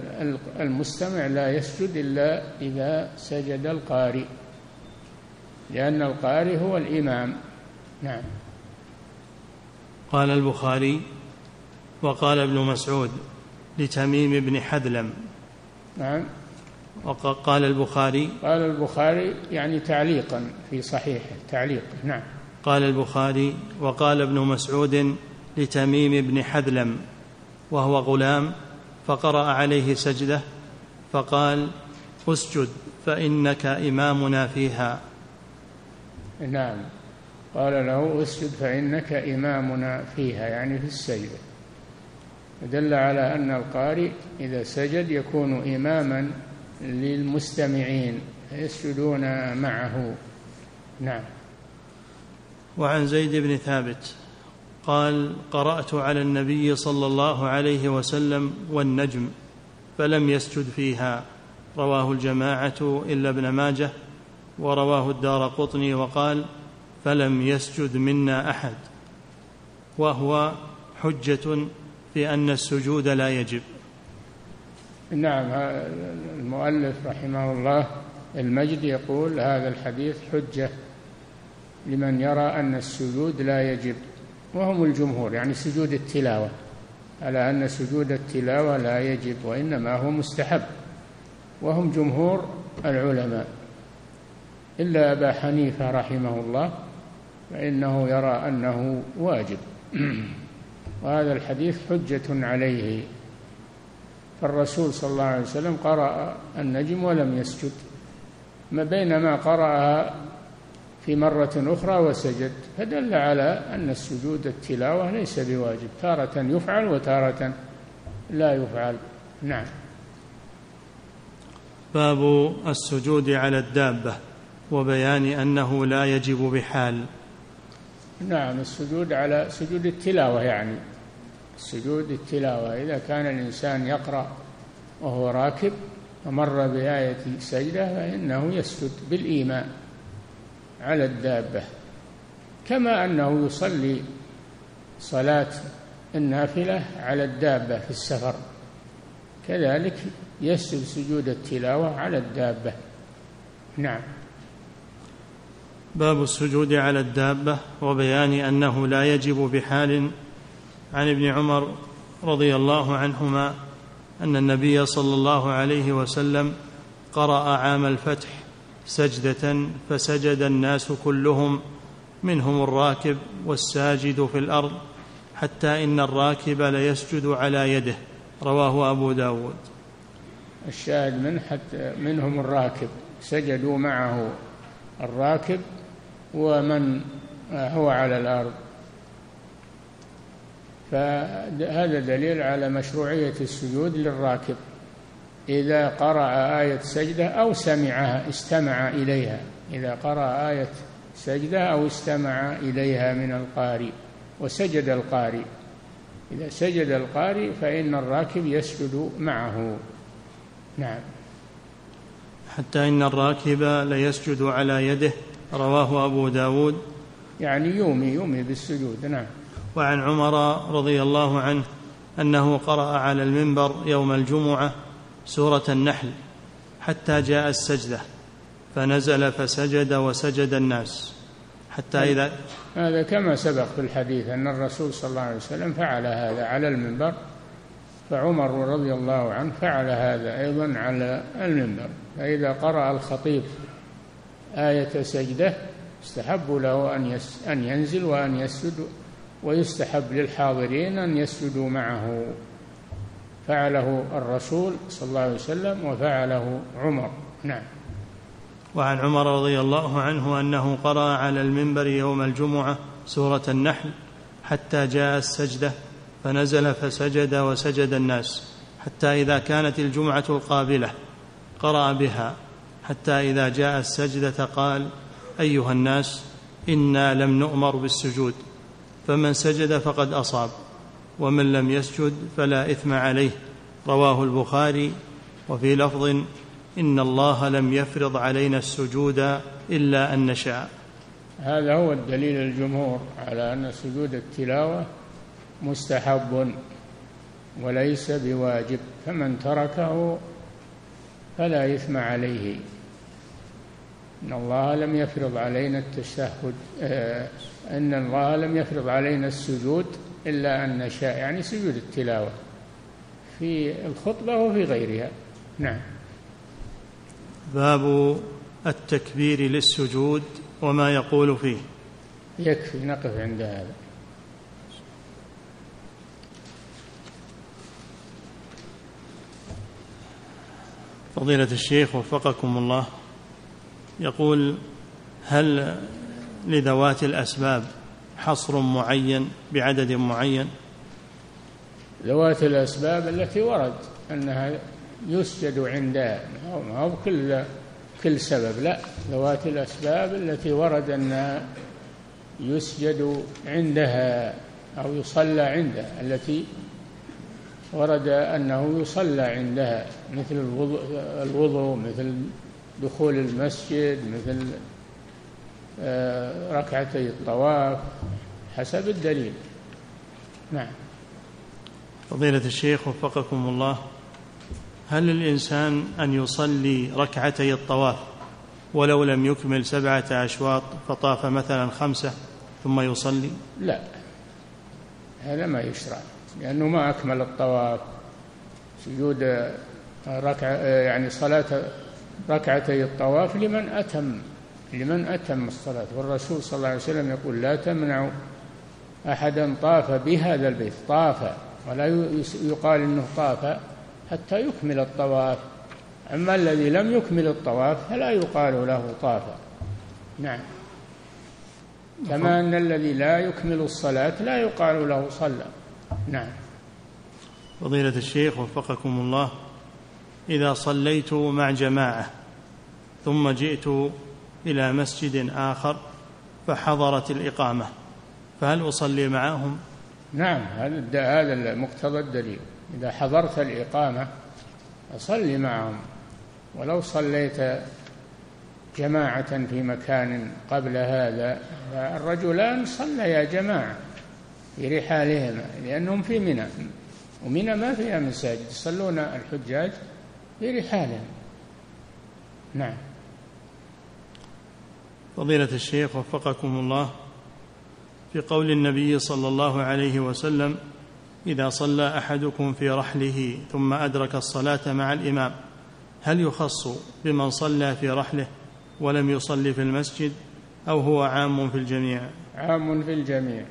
Speaker 3: المستمع لا يسجد إلا إذا سجد القارئ لأن القارئ هو الإمام. نعم.
Speaker 2: قال البخاري وقال ابن مسعود لتميم بن حذلم.
Speaker 3: نعم.
Speaker 2: وقال البخاري
Speaker 3: قال البخاري يعني تعليقا في صحيحه تعليق. نعم.
Speaker 2: قال البخاري وقال ابن مسعود لتميم بن حذلم وهو غلام فقرأ عليه سجدة فقال أسجد فإنك إمامنا فيها.
Speaker 3: نعم. قال له أسجد فإنك إمامنا فيها. يعني في السجدة دل على أن القارئ إذا سجد يكون إماما للمستمعين يسجدون معه. نعم.
Speaker 2: وعن زيد بن ثابت قال قرأت على النبي صلى الله عليه وسلم والنجم فلم يسجد فيها. رواه الجماعة إلا ابن ماجه ورواه الدار قطني وقال فلم يسجد منا أحد. وهو حجة في أن السجود لا يجب.
Speaker 3: نعم المؤلف رحمه الله المجد يقول هذا الحديث حجة لمن يرى أن السجود لا يجب. وهم الجمهور يعني سجود التلاوة. على أن سجود التلاوة لا يجب وإنما هو مستحب. وهم جمهور العلماء. إلا أبا حنيفة رحمه الله فإنه يرى أنه واجب. وهذا الحديث حجة عليه. فالرسول صلى الله عليه وسلم قرأ النجم ولم يسجد. ما بينما قرأها في مرة أخرى وسجد. فدل على أن السجود التلاوة ليس بواجب. تارة يفعل وتارة لا يفعل. نعم.
Speaker 2: باب السجود على الدابة وبيان أنه لا يجب بحال.
Speaker 3: نعم السجود على سجود التلاوة يعني. سجود التلاوة إذا كان الإنسان يقرأ وهو راكب ومر بآية سجدة فإنه يسجد بالإيمان. على الدابة كما أنه يصلي صلاة النافلة على الدابة في السفر. كذلك يسجد سجود التلاوة على الدابة. نعم.
Speaker 2: باب السجود على الدابة وبيان أنه لا يجب بحال عن ابن عمر رضي الله عنهما أن النبي صلى الله عليه وسلم قرأ عام الفتح سجدة فسجد الناس كلهم منهم الراكب والساجد في الأرض حتى إن الراكب ليسجد على يده. رواه أبو داود.
Speaker 3: الشاهد من حتى منهم الراكب سجدوا معه الراكب ومن هو على الأرض. فهذا دليل على مشروعية السجود للراكب. إذا قرأ آية سجدة أو سمعها استمع إليها. إذا قرأ آية سجدة أو استمع إليها من القارئ وسجد القارئ. إذا سجد القارئ فإن الراكب يسجد معه. نعم.
Speaker 2: حتى إن الراكب ليسجد على يده. رواه أبو داود.
Speaker 3: يعني يومي يومي بالسجود. نعم.
Speaker 2: وعن عمر رضي الله عنه أنه قرأ على المنبر يوم الجمعة سورة النحل حتى جاء السجدة فنزل فسجد وسجد الناس. حتى إذا
Speaker 3: هذا كما سبق في الحديث أن الرسول صلى الله عليه وسلم فعل هذا على المنبر فعمر رضي الله عنه فعل هذا أيضا على المنبر. فإذا قرأ الخطيب آية سجدة استحب له أن أن ينزل وأن يسجد ويستحب للحاضرين أن يسجدوا معه. فعله الرسول صلى الله عليه وسلم وفعله عمر. نعم.
Speaker 2: وعن عمر رضي الله عنه أنه قرأ على المنبر يوم الجمعة سورة النحل حتى جاء السجدة فنزل فسجد وسجد الناس حتى إذا كانت الجمعة القابلة قرأ بها حتى إذا جاء السجدة قال أيها الناس إنا لم نؤمر بالسجود فمن سجد فقد أصاب. ومن لم يسجد فلا إثم عليه. رواه البخاري. وفي لفظ إن الله لم يفرض علينا السجود إلا أن نشاء.
Speaker 3: هذا هو الدليل الجمهور على أن سجود التلاوة مستحب وليس بواجب. فمن تركه فلا إثم عليه. إن الله لم يفرض علينا التشهد آه، إن الله لم يفرض علينا السجود إلا أن نشاء يعني سجود التلاوة في الخطبة وفي غيرها. نعم.
Speaker 2: باب التكبير للسجود وما يقول فيه.
Speaker 3: يكفي نقف عند هذا.
Speaker 2: فضيلة الشيخ وفقكم الله. يقول هل لذوات الأسباب حصر معين بعدد معين.
Speaker 3: ذوات الأسباب التي ورد أنها يسجد عندها ما هو كل كل سبب لا. ذوات الأسباب التي ورد أنها يسجد عندها أو يصلى عندها التي ورد أنه يصلى عندها مثل الوضوء مثل دخول المسجد مثل ركعتي الطواف حسب الدليل. نعم.
Speaker 2: فضيلة الشيخ وفقكم الله هل للإنسان أن يصلي ركعتي الطواف ولو لم يكمل سبعة أشواط فطاف مثلا خمسة ثم يصلي؟
Speaker 3: لا. هذا ما يشرع لأنه ما أكمل الطواف. سجود ركعة يعني صلاة ركعتي الطواف لمن أتم. لمن أتم الصلاة. والرسول صلى الله عليه وسلم يقول لا تمنعوا أحدا طاف بهذا البيت. طاف. ولا يقال إنه طاف حتى يكمل الطواف. أما الذي لم يكمل الطواف فلا يقال له طاف. نعم. كما أن الذي لا يكمل الصلاة لا يقال له صلى. نعم.
Speaker 2: فضيلة الشيخ وفقكم الله إذا صليت مع جماعة ثم جئت إلى مسجد آخر فحضرت الإقامة فهل أصلي معهم؟
Speaker 3: نعم هذا هذا الدليل. إذا حضرت الإقامة فصلي معهم. ولو صليت جماعة في مكان قبل هذا الرجلان صليا جماعة في رحالهما لأنهم في منى. ومنى ما فيها مساجد يصلون الحجاج في رحالهم. نعم.
Speaker 2: فضيلة الشيخ وفقكم الله في قول النبي صلى الله عليه وسلم إذا صلى أحدكم في رحله ثم أدرك الصلاة مع الإمام هل يخص بمن صلى في رحله ولم يصلي في المسجد أو هو عام في الجميع؟
Speaker 3: عام في الجميع.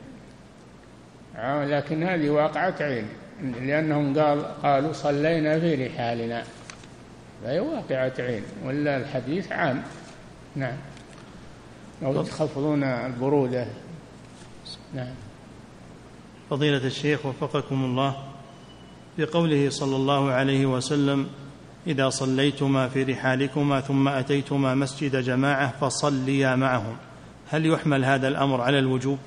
Speaker 3: لكن هذه واقعة عين لأنهم قال قالوا صلينا في رحالنا. فهي واقعة عين ولا الحديث عام. نعم. أو تخفضون البرودة نعم.
Speaker 2: فضيلة الشيخ وفقكم الله في قوله صلى الله عليه وسلم إذا صليتما في رحالكما ثم أتيتما مسجد جماعة فصليا معهم. هل يحمل هذا الأمر على الوجوب؟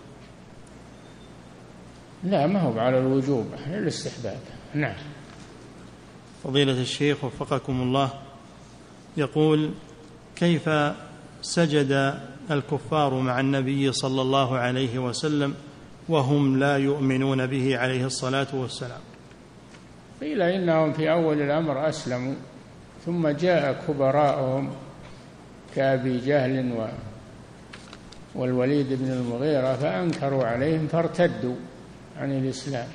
Speaker 3: لا ما هو على الوجوب على الاستحباب. نعم.
Speaker 2: فضيلة الشيخ وفقكم الله يقول كيف سجد الكفار مع النبي صلى الله عليه وسلم وهم لا يؤمنون به عليه الصلاة والسلام.
Speaker 3: قيل إنهم في أول الأمر أسلموا ثم جاء كبراءهم كأبي جهل و والوليد بن المغيرة فأنكروا عليهم فارتدوا عن الإسلام.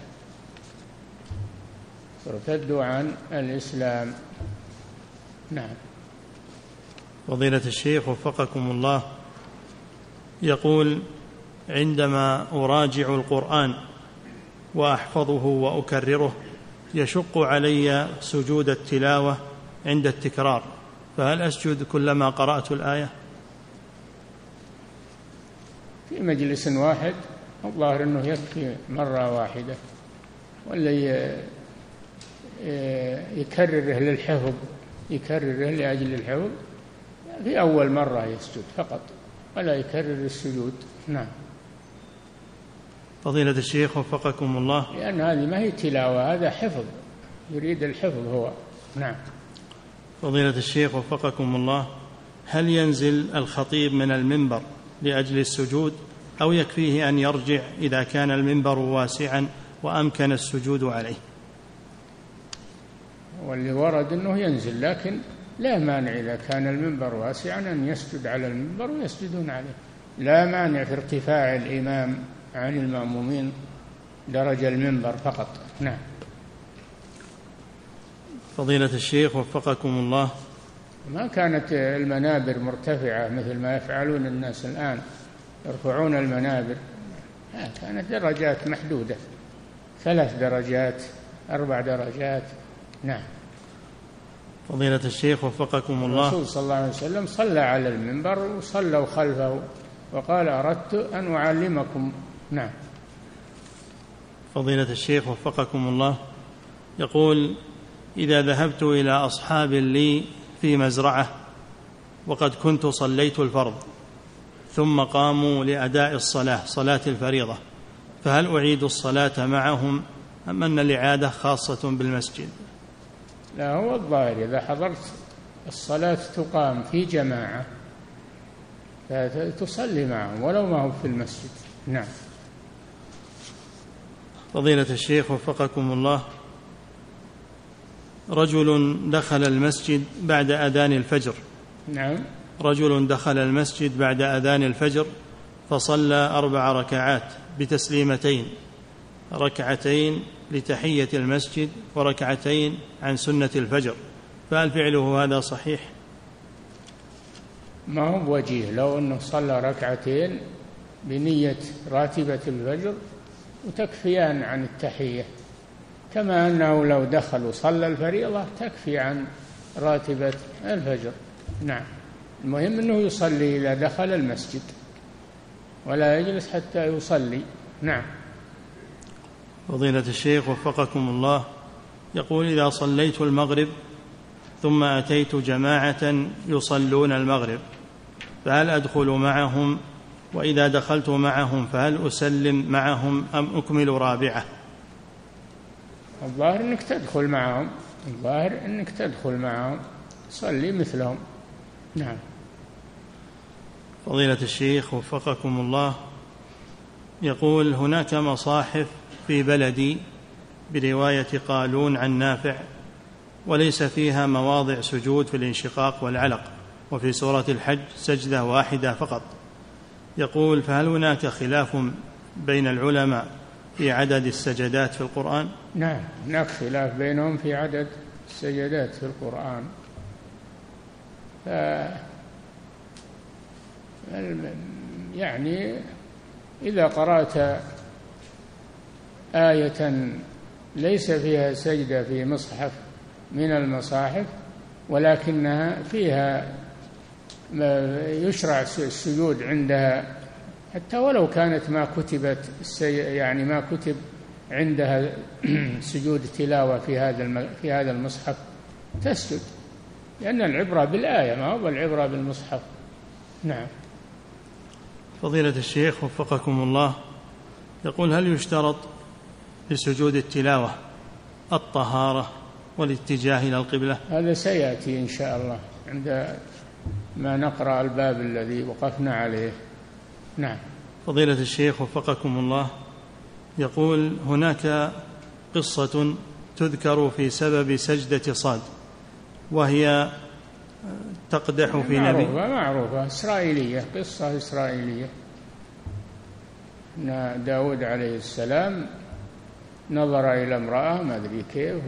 Speaker 3: ارتدوا عن الإسلام. نعم.
Speaker 2: فضيلة الشيخ وفقكم الله يقول عندما أراجع القرآن وأحفظه وأكرره يشق علي سجود التلاوة عند التكرار فهل أسجد كلما قرأت الآية؟
Speaker 3: في مجلس واحد الظاهر أنه يكفي مرة واحدة ولا يكرره للحفظ يكرره لأجل الحفظ في أول مرة يسجد فقط. ولا يكرر السجود. نعم.
Speaker 2: فضيلة الشيخ وفقكم الله.
Speaker 3: لأن هذه ما هي تلاوة هذا حفظ يريد الحفظ هو. نعم.
Speaker 2: فضيلة الشيخ وفقكم الله هل ينزل الخطيب من المنبر لأجل السجود أو يكفيه أن يرجع إذا كان المنبر واسعا وأمكن السجود عليه؟
Speaker 3: واللي ورد أنه ينزل لكن لا مانع إذا كان المنبر واسعا أن يسجد على المنبر ويسجدون عليه. لا مانع في ارتفاع الإمام عن المأمومين درج المنبر فقط. نعم.
Speaker 2: فضيلة الشيخ وفقكم الله.
Speaker 3: ما كانت المنابر مرتفعة مثل ما يفعلون الناس الآن؟ يرفعون المنابر. كانت درجات محدودة. ثلاث درجات أربع درجات. نعم.
Speaker 2: فضيلة الشيخ وفقكم الله.
Speaker 3: الرسول صلى الله عليه وسلم صلى على المنبر وصلوا خلفه وقال أردت أن أعلمكم. نعم.
Speaker 2: فضيلة الشيخ وفقكم الله. يقول إذا ذهبت إلى أصحاب لي في مزرعة وقد كنت صليت الفرض ثم قاموا لأداء الصلاة صلاة الفريضة فهل أعيد الصلاة معهم أم أن الإعادة خاصة بالمسجد؟
Speaker 3: لا هو الظاهر إذا حضرت الصلاة تقام في جماعة تصلي معهم ولو ما هو في المسجد. نعم.
Speaker 2: فضيلة الشيخ وفقكم الله رجل دخل المسجد بعد أذان الفجر.
Speaker 3: نعم.
Speaker 2: رجل دخل المسجد بعد أذان الفجر فصلى أربع ركعات بتسليمتين. ركعتين لتحية المسجد وركعتين عن سنة الفجر. فهل فعله هذا صحيح؟
Speaker 3: ما هو وجيه؟ لو أنه صلى ركعتين بنية راتبة الفجر وتكفيان عن التحية. كما أنه لو دخل وصلى الفريضة تكفي عن راتبة الفجر. نعم. المهم أنه يصلي إذا دخل المسجد ولا يجلس حتى يصلي. نعم.
Speaker 2: فضيلة الشيخ وفقكم الله. يقول إذا صليت المغرب ثم أتيت جماعة يصلون المغرب فهل أدخل معهم؟ وإذا دخلت معهم فهل أسلم معهم أم أكمل رابعة؟
Speaker 3: الظاهر أنك تدخل معهم الظاهر أنك تدخل معهم. صلي مثلهم. نعم.
Speaker 2: فضيلة الشيخ وفقكم الله يقول هناك مصاحف في بلدي برواية قالون عن نافع وليس فيها مواضع سجود في الانشقاق والعلق وفي سورة الحج سجدة واحدة فقط. يقول فهل هناك خلاف بين العلماء في عدد السجدات في القرآن؟
Speaker 3: نعم هناك خلاف بينهم في عدد السجدات في القرآن. ف يعني إذا قرأت آية ليس فيها سجدة في مصحف من المصاحف ولكنها فيها يشرع السجود عندها حتى ولو كانت ما كتبت يعني ما كتب عندها سجود تلاوة في هذا في هذا المصحف تسجد لأن العبرة بالآية ما هو العبرة بالمصحف؟ نعم.
Speaker 2: فضيلة الشيخ وفقكم الله يقول هل يشترط لسجود التلاوة الطهارة والاتجاه إلى القبلة.
Speaker 3: هذا سيأتي إن شاء الله عند ما نقرأ الباب الذي وقفنا عليه. نعم.
Speaker 2: فضيلة الشيخ وفقكم الله يقول هناك قصة تذكر في سبب سجدة صاد وهي تقدح في
Speaker 3: نبي. معروفة معروفة. إسرائيلية قصة إسرائيلية. أن داود عليه السلام نظر إلى امرأة ما أدري كيف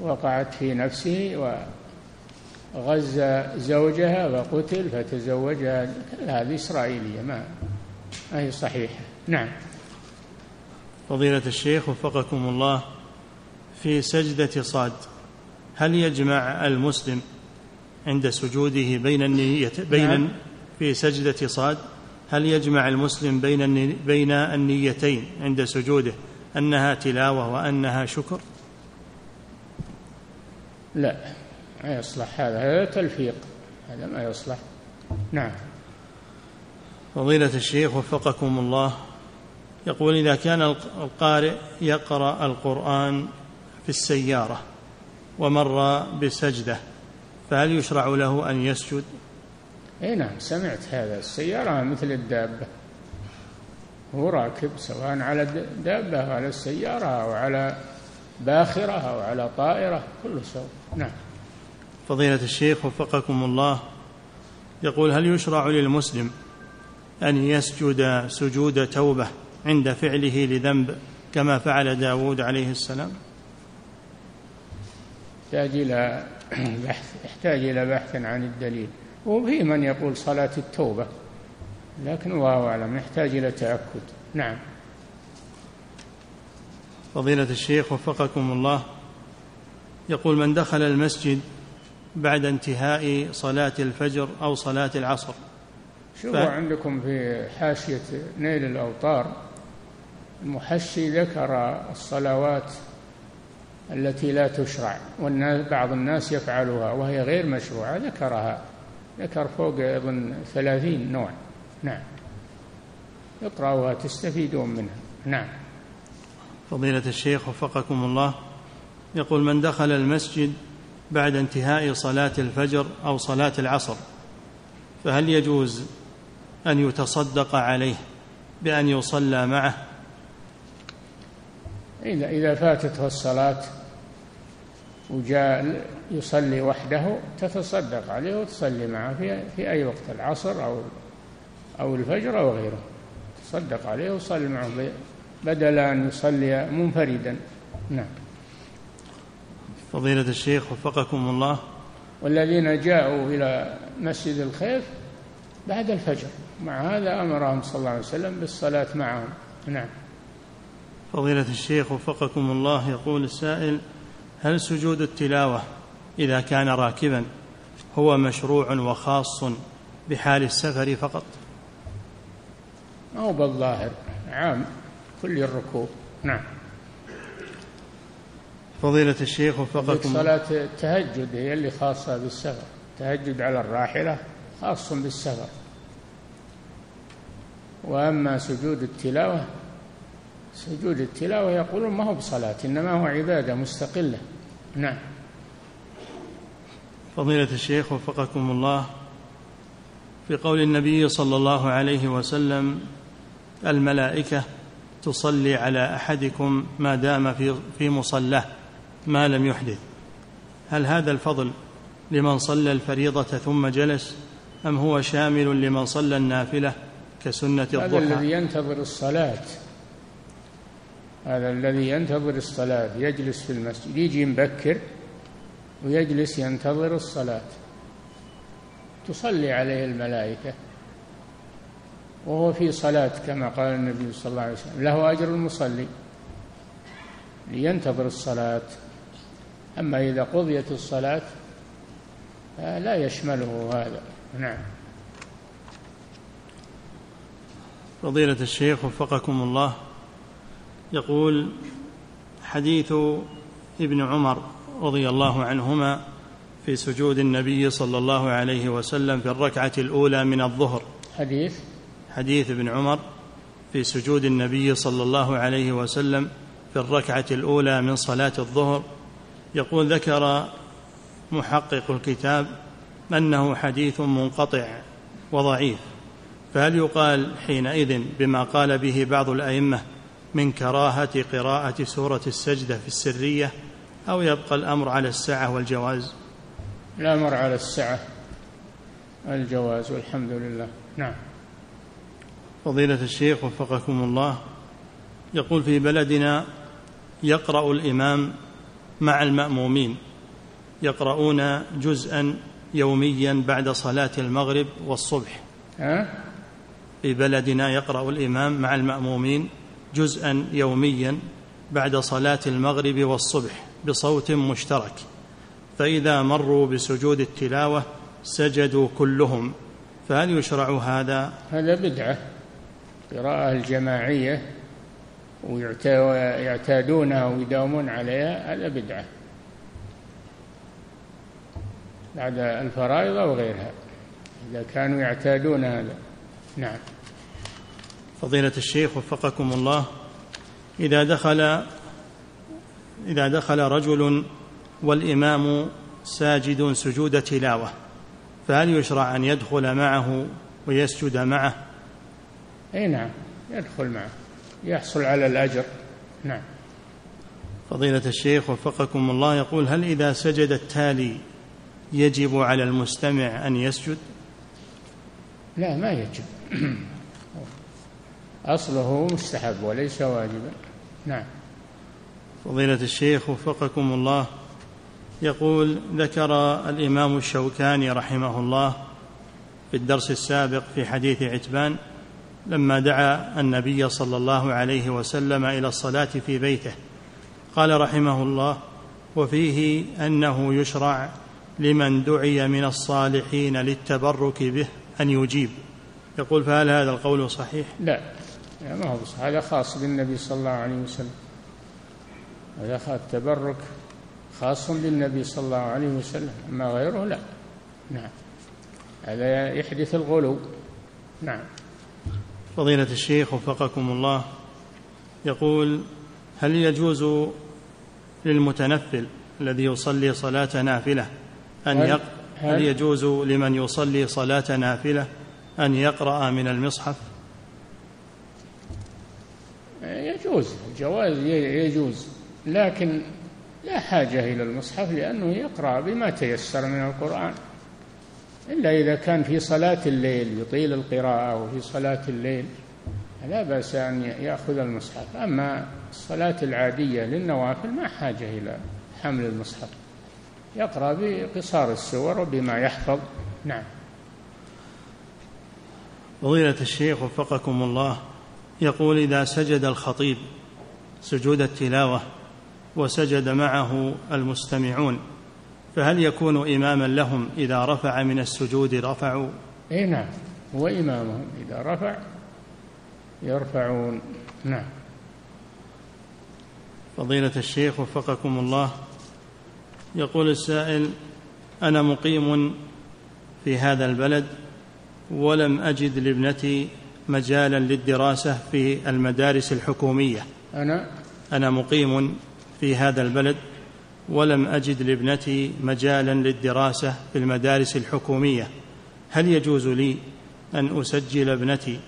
Speaker 3: ووقعت في نفسه وغزى زوجها وقتل فتزوجها هذه إسرائيلية. ما ما هي صحيحة. نعم.
Speaker 2: فضيلة الشيخ وفقكم الله في سجدة صاد هل يجمع المسلم عند سجوده بين النية بين نعم. في سجدة صاد هل يجمع المسلم بين بين النيتين عند سجوده؟ أنها تلاوة وأنها شكر؟
Speaker 3: لا ما يصلح. هذا هذا تلفيق. هذا ما يصلح. نعم.
Speaker 2: فضيلة الشيخ وفقكم الله يقول إذا كان القارئ يقرأ القرآن في السيارة ومر بسجدة فهل يشرع له أن يسجد؟
Speaker 3: اي نعم سمعت هذا. السيارة مثل الدابة. هو راكب سواء على دابة أو على السيارة أو على باخرة أو على طائرة كله سواء نعم.
Speaker 2: فضيلة الشيخ وفقكم الله يقول هل يشرع للمسلم أن يسجد سجود توبة عند فعله لذنب كما فعل داود عليه السلام؟
Speaker 3: يحتاج إلى بحث يحتاج إلى بحث عن الدليل. وفي من يقول صلاة التوبة. لكن الله أعلم يحتاج إلى تأكد. نعم.
Speaker 2: فضيلة الشيخ وفقكم الله يقول من دخل المسجد بعد انتهاء صلاة الفجر أو صلاة العصر.
Speaker 3: شوفوا ف... عندكم في حاشية نيل الأوطار؟ المحشي ذكر الصلوات التي لا تشرع والناس بعض الناس يفعلها وهي غير مشروعة ذكرها. ذكر فوق أظن ثلاثين نوع. نعم. اقرأوها تستفيدون منها. نعم.
Speaker 2: فضيلة الشيخ وفقكم الله يقول من دخل المسجد بعد انتهاء صلاة الفجر أو صلاة العصر فهل يجوز أن يتصدق عليه بأن يصلى معه؟
Speaker 3: إذا إذا فاتته الصلاة وجاء يصلي وحده تتصدق عليه وتصلي معه في في أي وقت العصر أو أو الفجر أو غيره. تصدق عليه وصلي معه بدل أن يصلي منفردا. نعم.
Speaker 2: فضيلة الشيخ وفقكم الله.
Speaker 3: والذين جاءوا إلى مسجد الخيف بعد الفجر. مع هذا أمرهم صلى الله عليه وسلم بالصلاة معهم. نعم.
Speaker 2: فضيلة الشيخ وفقكم الله يقول السائل هل سجود التلاوة إذا كان راكبا هو مشروع وخاص بحال السفر فقط؟
Speaker 3: ما هو بالظاهر عام كل الركوب. نعم.
Speaker 2: فضيلة الشيخ وفقكم.
Speaker 3: صلاة التهجد هي اللي خاصة بالسفر. التهجد على الراحلة خاص بالسفر. وأما سجود التلاوة سجود التلاوة يقولون ما هو بصلاة إنما هو عبادة مستقلة. نعم.
Speaker 2: فضيلة الشيخ وفقكم الله في قول النبي صلى الله عليه وسلم الملائكة تصلي على أحدكم ما دام في في مصلاه ما لم يحدث. هل هذا الفضل لمن صلى الفريضة ثم جلس أم هو شامل لمن صلى النافلة كسنة الضحى؟
Speaker 3: هذا الذي ينتظر الصلاة. هذا الذي ينتظر الصلاة. يجلس في المسجد يجي مبكر ويجلس ينتظر الصلاة. تصلي عليه الملائكة. وهو في صلاة كما قال النبي صلى الله عليه وسلم له أجر المصلي لينتظر الصلاة. أما إذا قضيت الصلاة فلا يشمله هذا. نعم.
Speaker 2: فضيلة الشيخ وفقكم الله يقول حديث ابن عمر رضي الله عنهما في سجود النبي صلى الله عليه وسلم في الركعة الأولى من الظهر.
Speaker 3: حديث
Speaker 2: حديث ابن عمر في سجود النبي صلى الله عليه وسلم في الركعة الأولى من صلاة الظهر يقول ذكر محقق الكتاب أنه حديث منقطع وضعيف فهل يقال حينئذ بما قال به بعض الأئمة من كراهة قراءة سورة السجدة في السرية أو يبقى الأمر على السعة والجواز؟
Speaker 3: الأمر على السعة الجواز والحمد لله. نعم.
Speaker 2: فضيلة الشيخ وفقكم الله يقول في بلدنا يقرأ الإمام مع المأمومين يقرؤون جزءا يوميا بعد صلاة المغرب والصبح؟ في بلدنا يقرأ الإمام مع المأمومين جزءا يوميا بعد صلاة المغرب والصبح بصوت مشترك فإذا مروا بسجود التلاوة سجدوا كلهم فهل يشرع هذا؟
Speaker 3: هذا بدعة قراءة الجماعية ويعتادونها ويداومون عليها هذا بدعة. بعد الفرائض أو غيرها إذا كانوا يعتادون هذا. نعم.
Speaker 2: فضيلة الشيخ وفقكم الله إذا دخل إذا دخل رجل والإمام ساجد سجود تلاوة فهل يشرع أن يدخل معه ويسجد معه؟
Speaker 3: أي نعم يدخل معه يحصل على الأجر. نعم.
Speaker 2: فضيلة الشيخ وفقكم الله يقول هل إذا سجد التالي يجب على المستمع أن يسجد؟
Speaker 3: لا ما يجب. أصله مستحب وليس واجبا. نعم.
Speaker 2: فضيلة الشيخ وفقكم الله يقول ذكر الإمام الشوكاني رحمه الله في الدرس السابق في حديث عتبان لما دعا النبي صلى الله عليه وسلم إلى الصلاة في بيته. قال رحمه الله وفيه أنه يشرع لمن دعي من الصالحين للتبرك به أن يجيب. يقول فهل هذا القول صحيح؟
Speaker 3: لا ما هو صحيح. هذا خاص بالنبي صلى الله عليه وسلم. هذا التبرك خاص بالنبي صلى الله عليه وسلم أما غيره لا. نعم. هذا يحدث الغلو. نعم.
Speaker 2: فضيلة الشيخ وفقكم الله يقول هل يجوز للمتنفل الذي يصلي صلاة نافلة أن يق... هل يجوز لمن يصلي صلاة نافلة أن يقرأ من المصحف؟
Speaker 3: يجوز الجواز يجوز لكن لا حاجة إلى المصحف لأنه يقرأ بما تيسر من القرآن. إلا إذا كان في صلاة الليل يطيل القراءة وفي صلاة الليل لا بأس أن يأخذ المصحف. أما الصلاة العادية للنوافل ما حاجة إلى حمل المصحف. يقرأ بقصار السور وبما يحفظ. نعم.
Speaker 2: فضيلة الشيخ وفقكم الله يقول إذا سجد الخطيب سجود التلاوة وسجد معه المستمعون فهل يكون إماما لهم إذا رفع من السجود رفعوا؟
Speaker 3: اي نعم. هو إمامهم إذا رفع يرفعون. نعم.
Speaker 2: فضيلة الشيخ وفقكم الله يقول السائل أنا مقيم في هذا البلد ولم أجد لابنتي مجالا للدراسة في المدارس الحكومية.
Speaker 3: أنا؟
Speaker 2: أنا مقيم في هذا البلد ولم أجد لابنتي مجالا للدراسة في المدارس الحكومية. هل يجوز لي أن أسجل ابنتي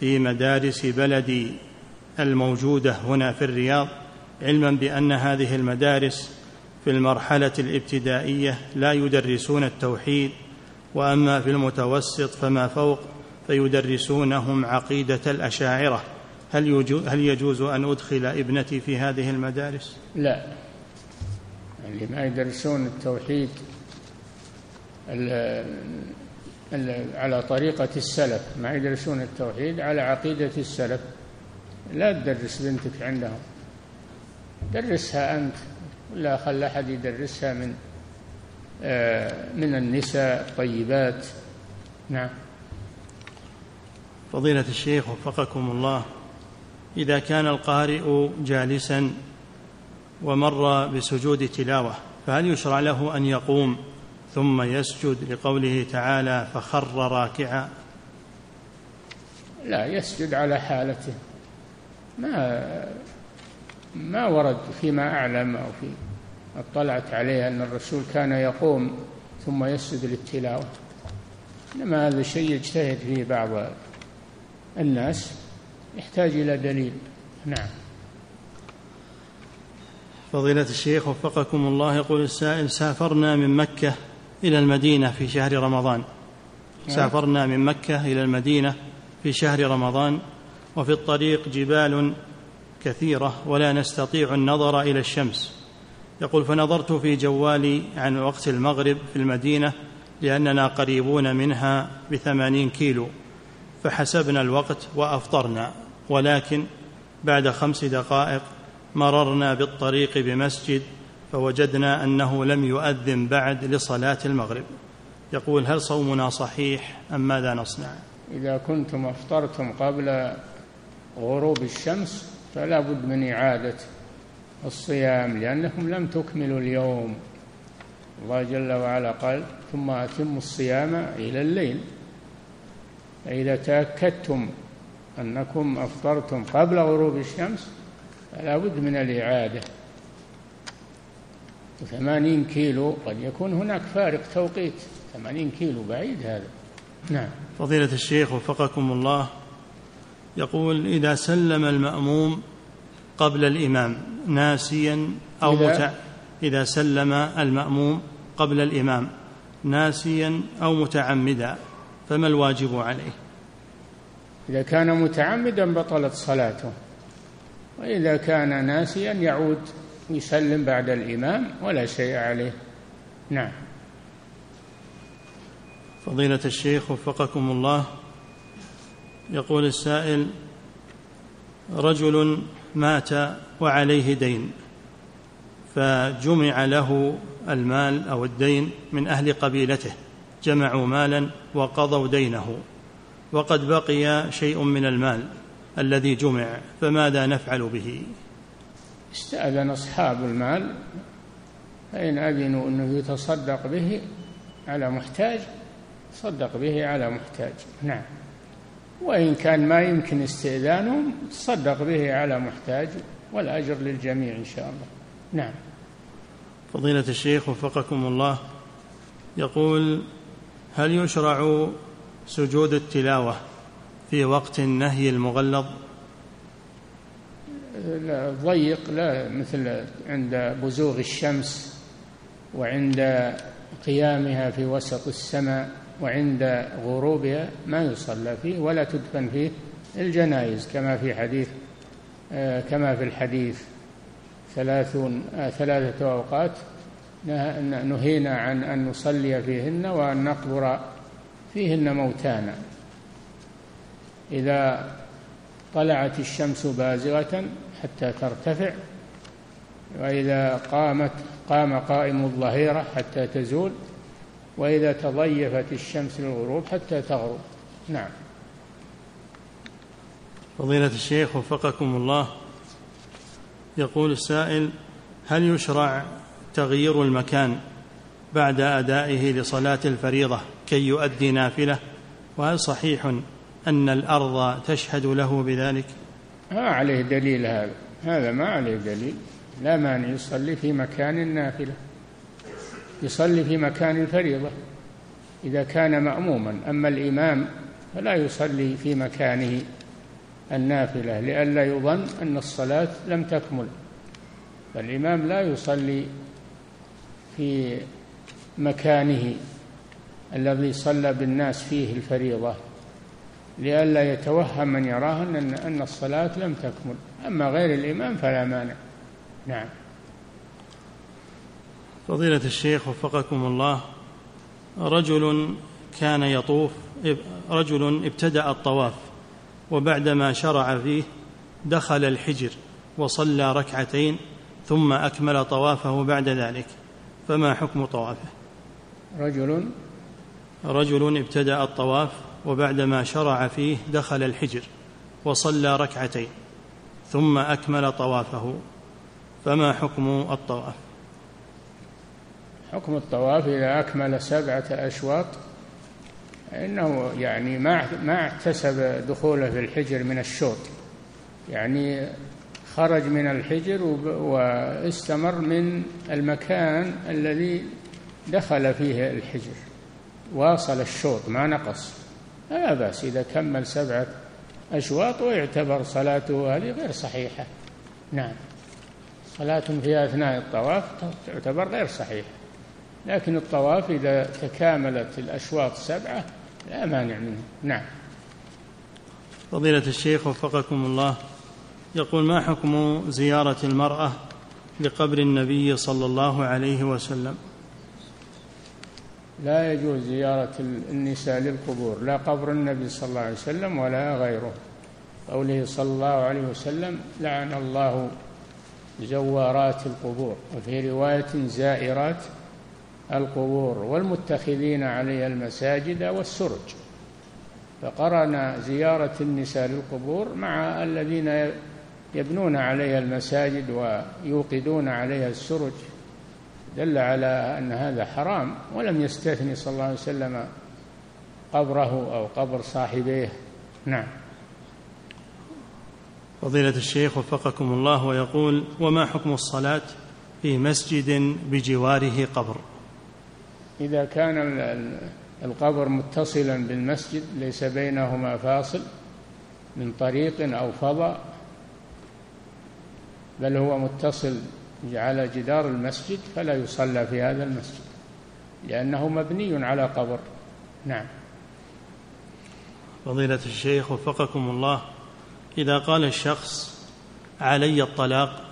Speaker 2: في مدارس بلدي الموجودة هنا في الرياض؟ علما بأن هذه المدارس في المرحلة الابتدائية لا يدرسون التوحيد وأما في المتوسط فما فوق فيدرسونهم عقيدة الأشاعرة. هل يجوز أن أدخل ابنتي في هذه المدارس؟
Speaker 3: لا. اللي ما يدرسون التوحيد على طريقة السلف ما يدرسون التوحيد على عقيدة السلف. لا تدرس بنتك عندهم. درسها أنت لا خل أحد يدرسها من آه، من النساء الطيبات. نعم.
Speaker 2: فضيلة الشيخ وفقكم الله إذا كان القارئ جالسا ومر بسجود تلاوة فهل يشرع له أن يقوم؟ ثم يسجد لقوله تعالى فخر راكعا.
Speaker 3: لا يسجد على حالته. ما ما ورد فيما أعلم أو في اطلعت عليه أن الرسول كان يقوم ثم يسجد للتلاوة. إنما هذا الشيء يجتهد فيه بعض الناس يحتاج إلى دليل. نعم.
Speaker 2: فضيلة الشيخ وفقكم الله يقول السائل سافرنا من مكة إلى المدينة في شهر رمضان. سافرنا من مكة إلى المدينة في شهر رمضان وفي الطريق جبال كثيرة ولا نستطيع النظر إلى الشمس يقول فنظرت في جوالي عن وقت المغرب في المدينة لأننا قريبون منها بثمانين كيلو فحسبنا الوقت وأفطرنا ولكن بعد خمس دقائق مررنا بالطريق بمسجد فوجدنا أنه لم يؤذن بعد لصلاة المغرب. يقول هل صومنا صحيح أم ماذا نصنع؟
Speaker 3: إذا كنتم أفطرتم قبل غروب الشمس فلا بد من إعادة الصيام لأنكم لم تكملوا اليوم. الله جل وعلا قال ثم أتموا الصيام إلى الليل. فإذا تأكدتم أنكم أفطرتم قبل غروب الشمس فلا بد من الإعادة. وثمانين كيلو قد يكون هناك فارق توقيت. ثمانين كيلو بعيد هذا. نعم.
Speaker 2: فضيلة الشيخ وفقكم الله يقول إذا سلم المأموم قبل الإمام ناسيا أو إذا, متع... إذا سلم المأموم قبل الإمام ناسيا أو متعمدا فما الواجب عليه؟
Speaker 3: إذا كان متعمدا بطلت صلاته. وإذا كان ناسيا يعود يسلم بعد الإمام ولا شيء عليه. نعم.
Speaker 2: فضيلة الشيخ وفقكم الله يقول السائل رجل مات وعليه دين فجمع له المال أو الدين من أهل قبيلته جمعوا مالا وقضوا دينه وقد بقي شيء من المال. الذي جمع فماذا نفعل به؟
Speaker 3: استأذن أصحاب المال فإن أذنوا أنه يتصدق به على محتاج تصدق به على محتاج. نعم. وإن كان ما يمكن استئذانهم تصدق به على محتاج والأجر للجميع إن شاء الله. نعم.
Speaker 2: فضيلة الشيخ وفقكم الله يقول هل يشرع سجود التلاوة في وقت النهي المغلظ؟
Speaker 3: لا ضيق لا مثل عند بزوغ الشمس وعند قيامها في وسط السماء وعند غروبها ما يصلى فيه ولا تدفن فيه الجنائز كما في حديث آه، كما في الحديث ثلاثون آه، ثلاثة أوقات نهينا عن أن نصلي فيهن وأن نقبر فيهن موتانا. إذا طلعت الشمس بازغة حتى ترتفع وإذا قامت قام قائم الظهيرة حتى تزول وإذا تضيفت الشمس للغروب حتى تغرب. نعم.
Speaker 2: فضيلة الشيخ وفقكم الله يقول السائل هل يشرع تغيير المكان بعد أدائه لصلاة الفريضة كي يؤدي نافلة؟ وهل صحيح أن الأرض تشهد له بذلك؟
Speaker 3: ما عليه دليل هذا. هذا ما عليه دليل. لا مانع يصلي في مكان النافلة يصلي في مكان الفريضة إذا كان مأموما. أما الإمام فلا يصلي في مكانه النافلة لئلا يظن أن الصلاة لم تكمل. فالإمام لا يصلي في مكانه الذي صلى بالناس فيه الفريضة. لئلا يتوهم من يراه أن أن الصلاة لم تكمل. أما غير الإمام فلا مانع. نعم.
Speaker 2: فضيلة الشيخ وفقكم الله رجل كان يطوف رجل ابتدأ الطواف وبعدما شرع فيه دخل الحجر وصلى ركعتين ثم أكمل طوافه بعد ذلك. فما حكم طوافه؟
Speaker 3: رجل؟
Speaker 2: رجل ابتدأ الطواف وبعدما شرع فيه دخل الحجر وصلى ركعتين ثم أكمل طوافه. فما حكم الطواف؟
Speaker 3: حكم الطواف إذا أكمل سبعة أشواط إنه يعني ما ما احتسب دخوله في الحجر من الشوط. يعني خرج من الحجر واستمر من المكان الذي دخل فيه الحجر. واصل الشوط ما نقص. لا بأس إذا كمل سبعة أشواط ويعتبر صلاته هذه غير صحيحة. نعم. صلاة في أثناء الطواف تعتبر غير صحيحة. لكن الطواف إذا تكاملت الأشواط سبعة لا مانع منه. نعم.
Speaker 2: فضيلة الشيخ وفقكم الله. يقول ما حكم زيارة المرأة لقبر النبي صلى الله عليه وسلم؟
Speaker 3: لا يجوز زيارة النساء للقبور لا قبر النبي صلى الله عليه وسلم ولا غيره. قوله صلى الله عليه وسلم لعن الله زوارات القبور. وفي رواية زائرات القبور والمتخذين عليها المساجد والسرج. فقرن زيارة النساء للقبور مع الذين يبنون عليها المساجد ويوقدون عليها السرج دل على أن هذا حرام ولم يستثني صلى الله عليه وسلم قبره أو قبر صاحبيه. نعم.
Speaker 2: فضيلة الشيخ وفقكم الله ويقول وما حكم الصلاة في مسجد بجواره قبر؟
Speaker 3: إذا كان القبر متصلا بالمسجد ليس بينهما فاصل من طريق أو فضاء بل هو متصل على جدار المسجد فلا يصلى في هذا المسجد لأنه مبني على قبر. نعم.
Speaker 2: فضيلة الشيخ وفقكم الله إذا قال الشخص علي الطلاق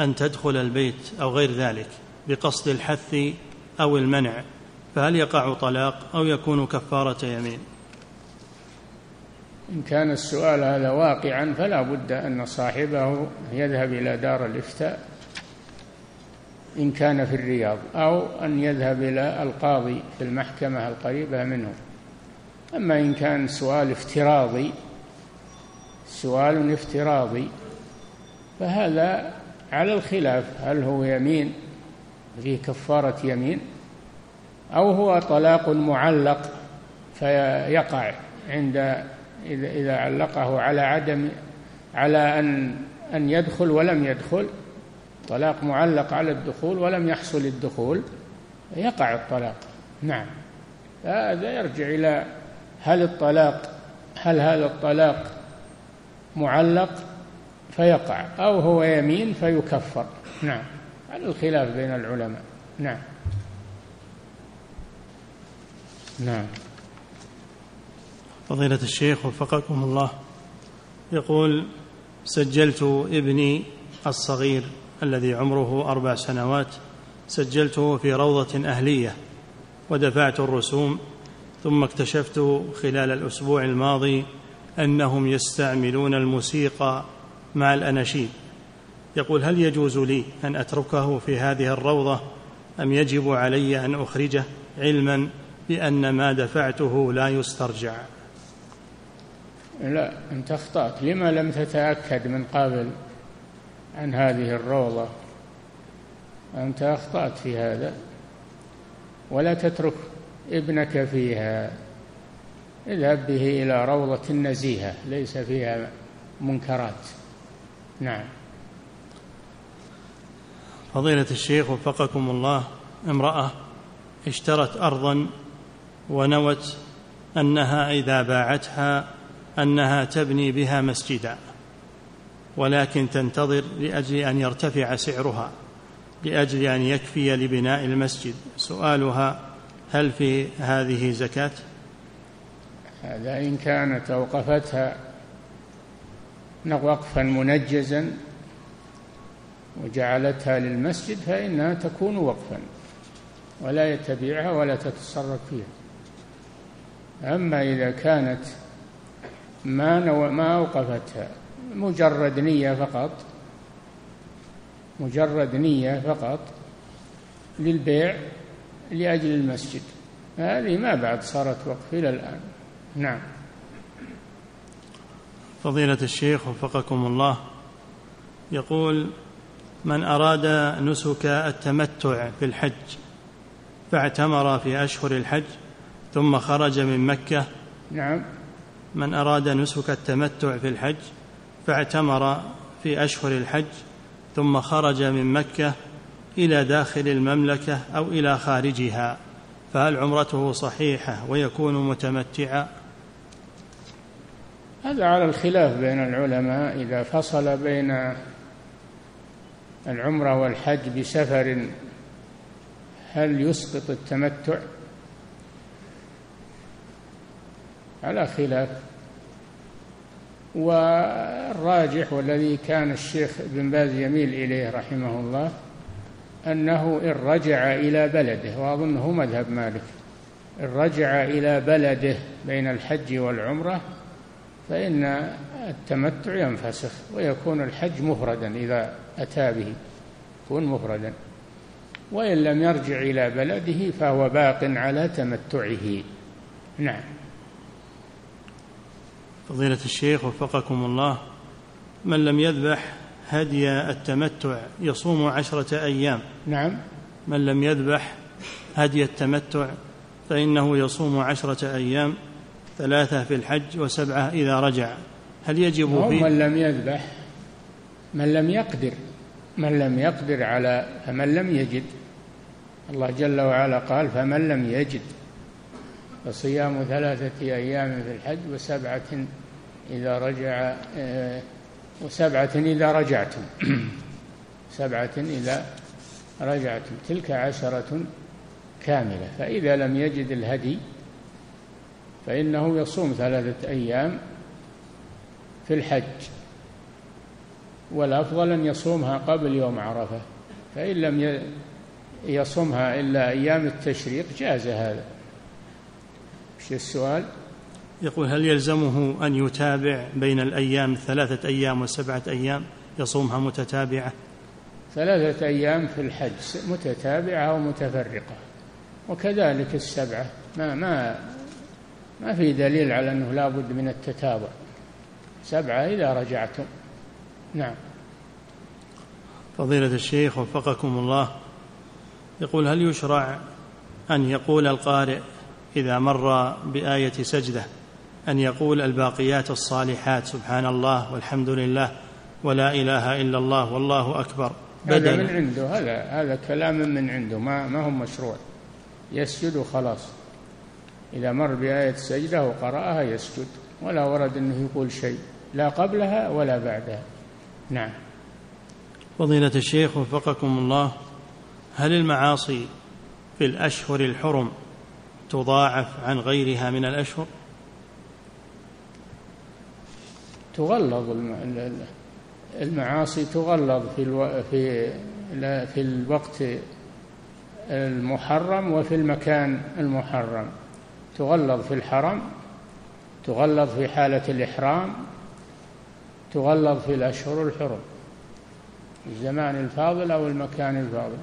Speaker 2: أن تدخل البيت أو غير ذلك بقصد الحث أو المنع فهل يقع طلاق أو يكون كفارة يمين؟
Speaker 3: إن كان السؤال هذا واقعا فلا بد أن صاحبه يذهب إلى دار الإفتاء إن كان في الرياض أو أن يذهب إلى القاضي في المحكمة القريبة منه. أما إن كان سؤال افتراضي سؤال افتراضي فهذا على الخلاف. هل هو يمين فيه كفارة يمين أو هو طلاق معلق فيقع عند إذا علقه على عدم على أن أن يدخل ولم يدخل طلاق معلق على الدخول ولم يحصل الدخول يقع الطلاق. نعم. هذا يرجع إلى هل الطلاق هل هذا الطلاق معلق فيقع أو هو يمين فيكفر. نعم. على الخلاف بين العلماء. نعم. نعم.
Speaker 2: فضيلة الشيخ وفقكم الله يقول سجلت ابني الصغير. الذي عمره أربع سنوات سجلته في روضة أهلية ودفعت الرسوم ثم اكتشفت خلال الأسبوع الماضي أنهم يستعملون الموسيقى مع الأناشيد. يقول هل يجوز لي أن أتركه في هذه الروضة؟ أم يجب علي أن أخرجه علما بأن ما دفعته لا يسترجع؟
Speaker 3: لا أنت أخطأت. لما لم تتأكد من قبل عن هذه الروضة. أنت أخطأت في هذا. ولا تترك ابنك فيها. اذهب به إلى روضة نزيهة ليس فيها منكرات. نعم.
Speaker 2: فضيلة الشيخ وفقكم الله امرأة اشترت أرضا ونوت أنها إذا باعتها أنها تبني بها مسجدا. ولكن تنتظر لأجل أن يرتفع سعرها لأجل أن يكفي لبناء المسجد سؤالها هل في هذه زكاة؟
Speaker 3: هذا إن كانت أوقفتها وقفا منجزا وجعلتها للمسجد فإنها تكون وقفا ولا يتبعها ولا تتصرف فيها أما إذا كانت ما ما أوقفتها مجرد نية فقط. مجرد نية فقط للبيع لأجل المسجد. هذه ما بعد صارت وقف إلى الآن. نعم.
Speaker 2: فضيلة الشيخ وفقكم الله يقول من أراد نسك التمتع في الحج فاعتمر في أشهر الحج ثم خرج من مكة.
Speaker 3: نعم.
Speaker 2: من أراد نسك التمتع في الحج فاعتمر في أشهر الحج ثم خرج من مكة إلى داخل المملكة أو إلى خارجها. فهل عمرته صحيحة ويكون متمتعا؟
Speaker 3: هذا على الخلاف بين العلماء. إذا فصل بين العمرة والحج بسفر هل يسقط التمتع؟ على خلاف. والراجح والذي كان الشيخ ابن باز يميل إليه رحمه الله أنه إن رجع إلى بلده وأظنه مذهب مالك إن رجع إلى بلده بين الحج والعمرة فإن التمتع ينفسخ ويكون الحج مفردا إذا أتى به يكون مفردا. وإن لم يرجع إلى بلده فهو باق على تمتعه. نعم.
Speaker 2: فضيلة الشيخ وفقكم الله من لم يذبح هدي التمتع يصوم عشرة أيام.
Speaker 3: نعم.
Speaker 2: من لم يذبح هدي التمتع فإنه يصوم عشرة أيام ثلاثة في الحج وسبعة إذا رجع. هل يجب
Speaker 3: في من لم يذبح من لم يقدر من لم يقدر على فمن لم يجد. الله جل وعلا قال فمن لم يجد. فصيام ثلاثة أيام في الحج وسبعة إذا رجع آه، وسبعة إذا رجعتم. سبعة إذا رجعتم. تلك عشرة كاملة. فإذا لم يجد الهدي فإنه يصوم ثلاثة أيام في الحج. والأفضل أن يصومها قبل يوم عرفة. فإن لم يصومها إلا أيام التشريق جاز هذا. إيش السؤال؟
Speaker 2: يقول هل يلزمه أن يتابع بين الأيام ثلاثة أيام وسبعة أيام يصومها متتابعة؟
Speaker 3: ثلاثة أيام في الحج متتابعة أو متفرقة وكذلك السبعة. ما ما ما في دليل على أنه لا بد من التتابع. سبعة إذا رجعتم. نعم.
Speaker 2: فضيلة الشيخ وفقكم الله يقول هل يشرع أن يقول القارئ إذا مر بآية سجدة أن يقول الباقيات الصالحات سبحان الله والحمد لله ولا إله إلا الله والله أكبر
Speaker 3: هذا من عنده هذا هذا كلام من عنده ما ما هو مشروع. يسجد وخلاص إذا مر بآية السجدة وقرأها يسجد ولا ورد أنه يقول شيء لا قبلها ولا بعدها. نعم.
Speaker 2: فضيلة الشيخ وفقكم الله هل المعاصي في الأشهر الحرم تضاعف عن غيرها من الأشهر
Speaker 3: تغلظ المعاصي تغلظ في. في في الوقت المحرم وفي المكان المحرم تغلظ في الحرم تغلظ في حالة الإحرام تغلظ في الأشهر الحرم الزمان الفاضل أو المكان الفاضل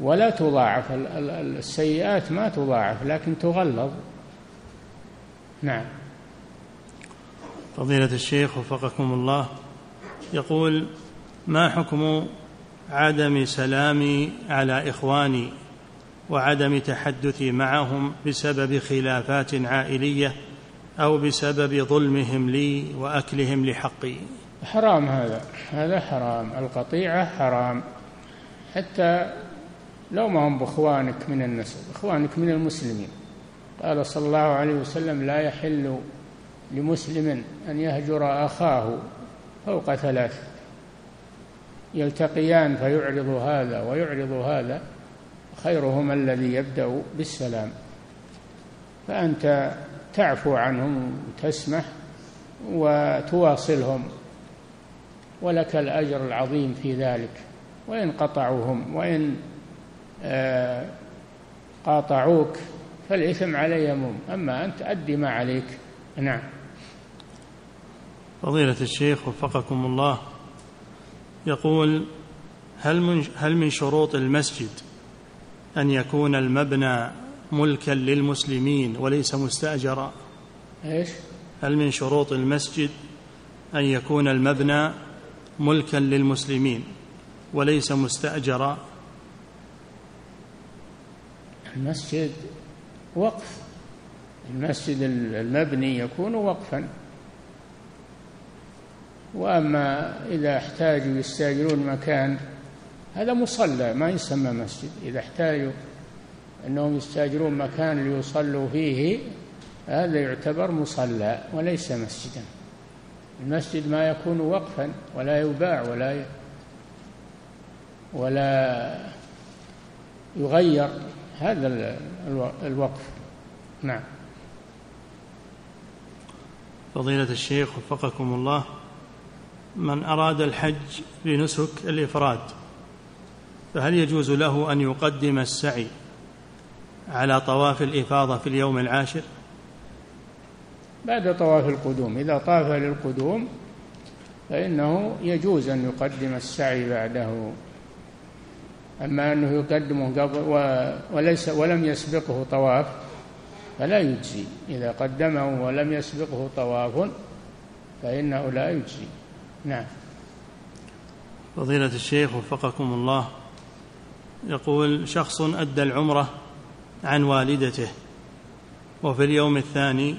Speaker 3: ولا تضاعف السيئات ما تضاعف لكن تغلظ. نعم.
Speaker 2: فضيلة الشيخ وفقكم الله يقول ما حكم عدم سلامي على إخواني وعدم تحدثي معهم بسبب خلافات عائلية أو بسبب ظلمهم لي وأكلهم لحقي؟
Speaker 3: حرام هذا. هذا حرام. القطيعة حرام. حتى لو ما هم بإخوانك من النسب إخوانك من المسلمين. قال صلى الله عليه وسلم لا يحل لمسلم أن يهجر أخاه فوق ثلاث يلتقيان فيعرض هذا ويعرض هذا خيرهما الذي يبدأ بالسلام. فأنت تعفو عنهم وتسمح وتواصلهم ولك الأجر العظيم في ذلك. وإن قطعوهم وإن قاطعوك فالإثم عليهم أما أنت أدي ما عليك. نعم.
Speaker 2: فضيلة الشيخ وفقكم الله يقول هل من هل من شروط المسجد أن يكون المبنى ملكا للمسلمين وليس مستأجرا؟
Speaker 3: إيش؟
Speaker 2: هل من شروط المسجد أن يكون المبنى ملكا للمسلمين وليس مستأجرا؟
Speaker 3: المسجد وقف. المسجد المبني يكون وقفا. وأما إذا احتاجوا يستأجرون مكان هذا مصلى ما يسمى مسجد. إذا احتاجوا أنهم يستأجرون مكان ليصلوا فيه هذا يعتبر مصلى وليس مسجدا. المسجد ما يكون وقفا ولا يباع ولا ولا يغير. هذا الوقف. نعم.
Speaker 2: فضيلة الشيخ وفقكم الله من أراد الحج بنسك الإفراد فهل يجوز له أن يقدم السعي على طواف الإفاضة في اليوم العاشر؟
Speaker 3: بعد طواف القدوم إذا طاف للقدوم فإنه يجوز أن يقدم السعي بعده. أما أنه يقدمه قبل وليس ولم يسبقه طواف فلا يجزي. إذا قدمه ولم يسبقه طواف فإنه لا يجزي. نعم.
Speaker 2: فضيلة الشيخ وفقكم الله يقول شخص أدى العمرة عن والدته وفي اليوم الثاني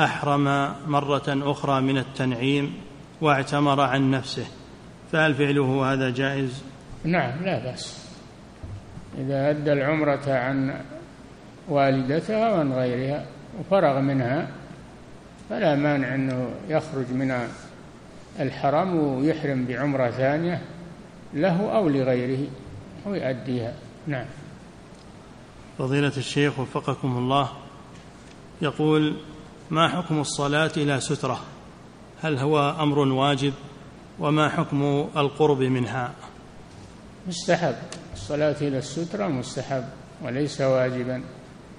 Speaker 2: أحرم مرة أخرى من التنعيم واعتمر عن نفسه فهل فعله هذا جائز؟
Speaker 3: نعم لا بأس. إذا أدى العمرة عن والدتها وعن غيرها وفرغ منها فلا مانع أنه يخرج من الحرم ويحرم بعمرة ثانية له أو لغيره ويؤديها. نعم.
Speaker 2: فضيلة الشيخ وفقكم الله يقول ما حكم الصلاة إلى سترة؟ هل هو أمر واجب؟ وما حكم القرب منها؟
Speaker 3: مستحب. الصلاة إلى السترة مستحب وليس واجبا.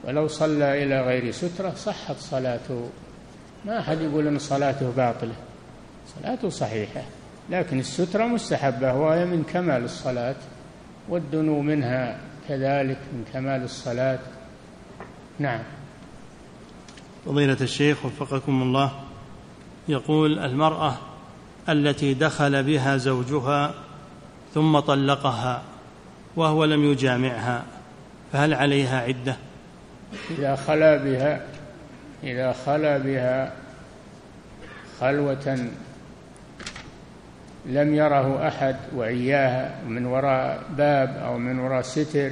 Speaker 3: ولو صلى إلى غير سترة صحت صلاته. ما أحد يقول أن صلاته باطلة. صلاته صحيحة. لكن السترة مستحبة. وهي من كمال الصلاة. والدنو منها كذلك من كمال الصلاة. نعم.
Speaker 2: فضيلة الشيخ وفقكم الله. يقول المرأة التي دخل بها زوجها ثم طلقها. وهو لم يجامعها فهل عليها عدة؟
Speaker 3: إذا خلا بها إذا خلا بها خلوة لم يره أحد وإياها من وراء باب أو من وراء ستر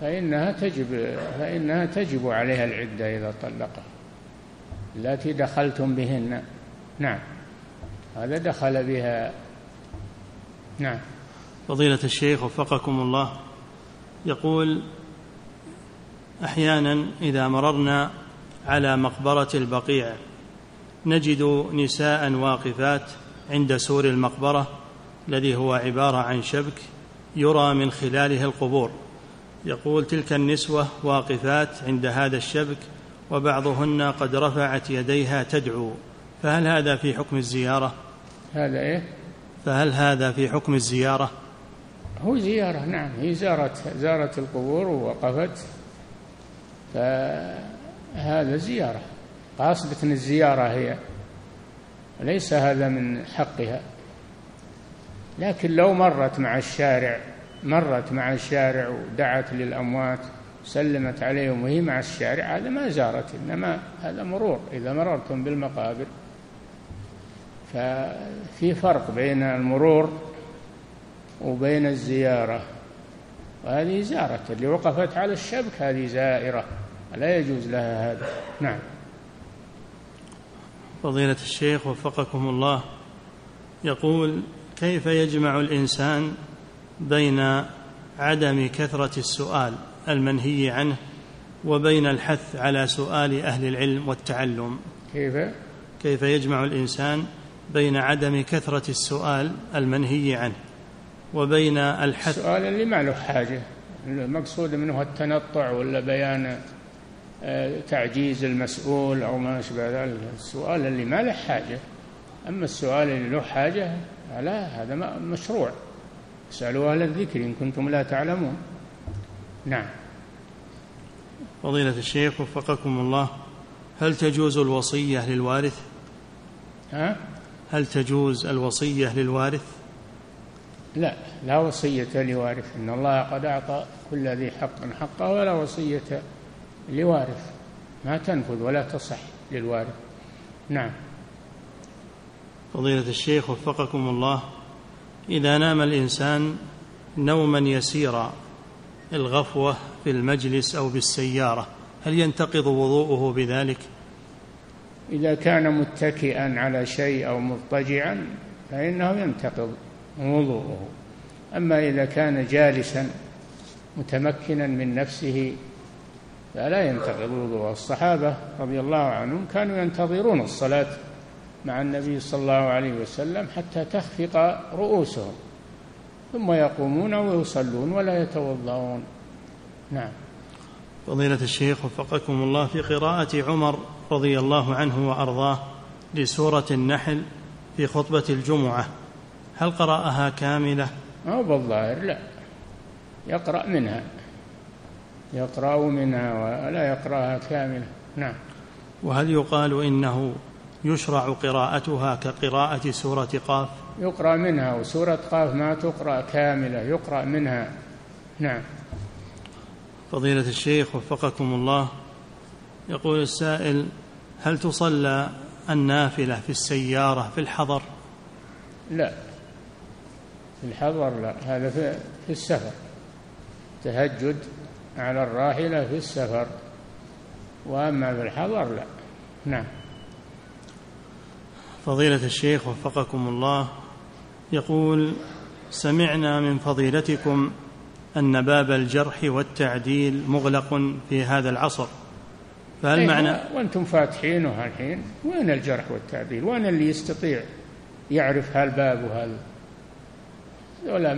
Speaker 3: فإنها تجب فإنها تجب عليها العدة إذا طلقها. التي دخلتم بهن. نعم. هذا دخل بها. نعم.
Speaker 2: فضيلة الشيخ وفقكم الله. يقول أحيانا إذا مررنا على مقبرة البقيع نجد نساء واقفات عند سور المقبرة الذي هو عبارة عن شبك يرى من خلاله القبور. يقول تلك النسوة واقفات عند هذا الشبك وبعضهن قد رفعت يديها تدعو. فهل هذا في حكم الزيارة؟
Speaker 3: هذا إيه؟
Speaker 2: فهل هذا في حكم الزيارة؟
Speaker 3: هو زيارة نعم هي زارت زارت القبور ووقفت. فهذا زيارة قاصدة الزيارة هي ليس هذا من حقها. لكن لو مرت مع الشارع مرت مع الشارع ودعت للأموات سلمت عليهم وهي مع الشارع هذا ما زارت إنما هذا مرور. إذا مررتم بالمقابر ففي فرق بين المرور وبين الزيارة. وهذه زارة اللي وقفت على الشبك هذه زائرة. لا يجوز لها هذا. نعم.
Speaker 2: فضيلة الشيخ وفقكم الله. يقول كيف يجمع الإنسان بين عدم كثرة السؤال المنهي عنه وبين الحث على سؤال أهل العلم والتعلم؟
Speaker 3: كيف؟
Speaker 2: كيف يجمع الإنسان بين عدم كثرة السؤال المنهي عنه؟ وبين الحث.
Speaker 3: السؤال اللي ما له حاجة. المقصود منه التنطع ولا بيان آه، تعجيز المسؤول أو ما أشبه ذلك. السؤال اللي ما له حاجة. أما السؤال اللي له حاجة لا هذا مشروع. اسألوا أهل الذكر إن كنتم لا تعلمون. نعم.
Speaker 2: فضيلة الشيخ وفقكم الله هل تجوز الوصية للوارث؟
Speaker 3: ها؟
Speaker 2: هل تجوز الوصية للوارث؟
Speaker 3: لا لا وصية لوارث. إن الله قد أعطى كل ذي حق حقه ولا وصية لوارث. ما تنفذ ولا تصح للوارث. نعم.
Speaker 2: فضيلة الشيخ وفقكم الله إذا نام الإنسان نوما يسيرا الغفوة في المجلس أو بالسيارة هل ينتقض وضوءه بذلك؟
Speaker 3: إذا كان متكئا على شيء أو مضطجعا فإنه ينتقض. وضوءه أما إذا كان جالسا متمكنا من نفسه فلا ينتقض وضوءه. الصحابة رضي الله عنهم كانوا ينتظرون الصلاة مع النبي صلى الله عليه وسلم حتى تخفق رؤوسهم. ثم يقومون ويصلون ولا يتوضؤون. نعم.
Speaker 2: فضيلة الشيخ وفقكم الله في قراءة عمر رضي الله عنه وأرضاه لسورة النحل في خطبة الجمعة هل قرأها كاملة؟
Speaker 3: أو بالظاهر لا. يقرأ منها. يقرأ منها ولا يقرأها كاملة. نعم.
Speaker 2: وهل يقال إنه يشرع قراءتها كقراءة سورة قاف؟
Speaker 3: يقرأ منها وسورة قاف ما تقرأ كاملة يقرأ منها. نعم.
Speaker 2: فضيلة الشيخ وفقكم الله يقول السائل هل تصلى النافلة في السيارة في الحضر؟
Speaker 3: لا. في الحضر لا هذا في السفر. تهجد على الراحلة في السفر. وأما في الحضر لا. نعم.
Speaker 2: فضيلة الشيخ وفقكم الله يقول سمعنا من فضيلتكم أن باب الجرح والتعديل مغلق في هذا العصر. فهل
Speaker 3: إيه،
Speaker 2: معنى؟
Speaker 3: وأنتم فاتحينه الحين. وين الجرح والتعديل؟ وين اللي يستطيع يعرف هالباب وهذا ولا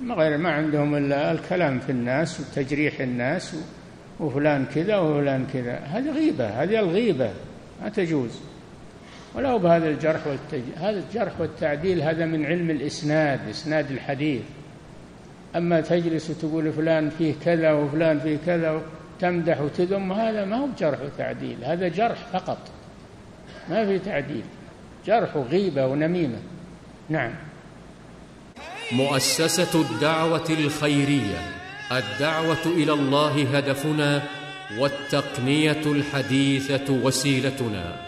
Speaker 3: ما غير ما عندهم إلا الكلام في الناس وتجريح الناس وفلان كذا وفلان كذا. هذه غيبة هذه الغيبة. ما تجوز. ولو بهذا الجرح والتج... هذا الجرح والتعديل هذا من علم الإسناد إسناد الحديث. أما تجلس وتقول فلان فيه كذا وفلان فيه كذا تمدح وتذم هذا ما هو جرح وتعديل هذا جرح فقط. ما في تعديل. جرح وغيبة ونميمة. نعم.
Speaker 4: مؤسسة الدعوة الخيرية الدعوة إلى الله هدفنا والتقنية الحديثة وسيلتنا.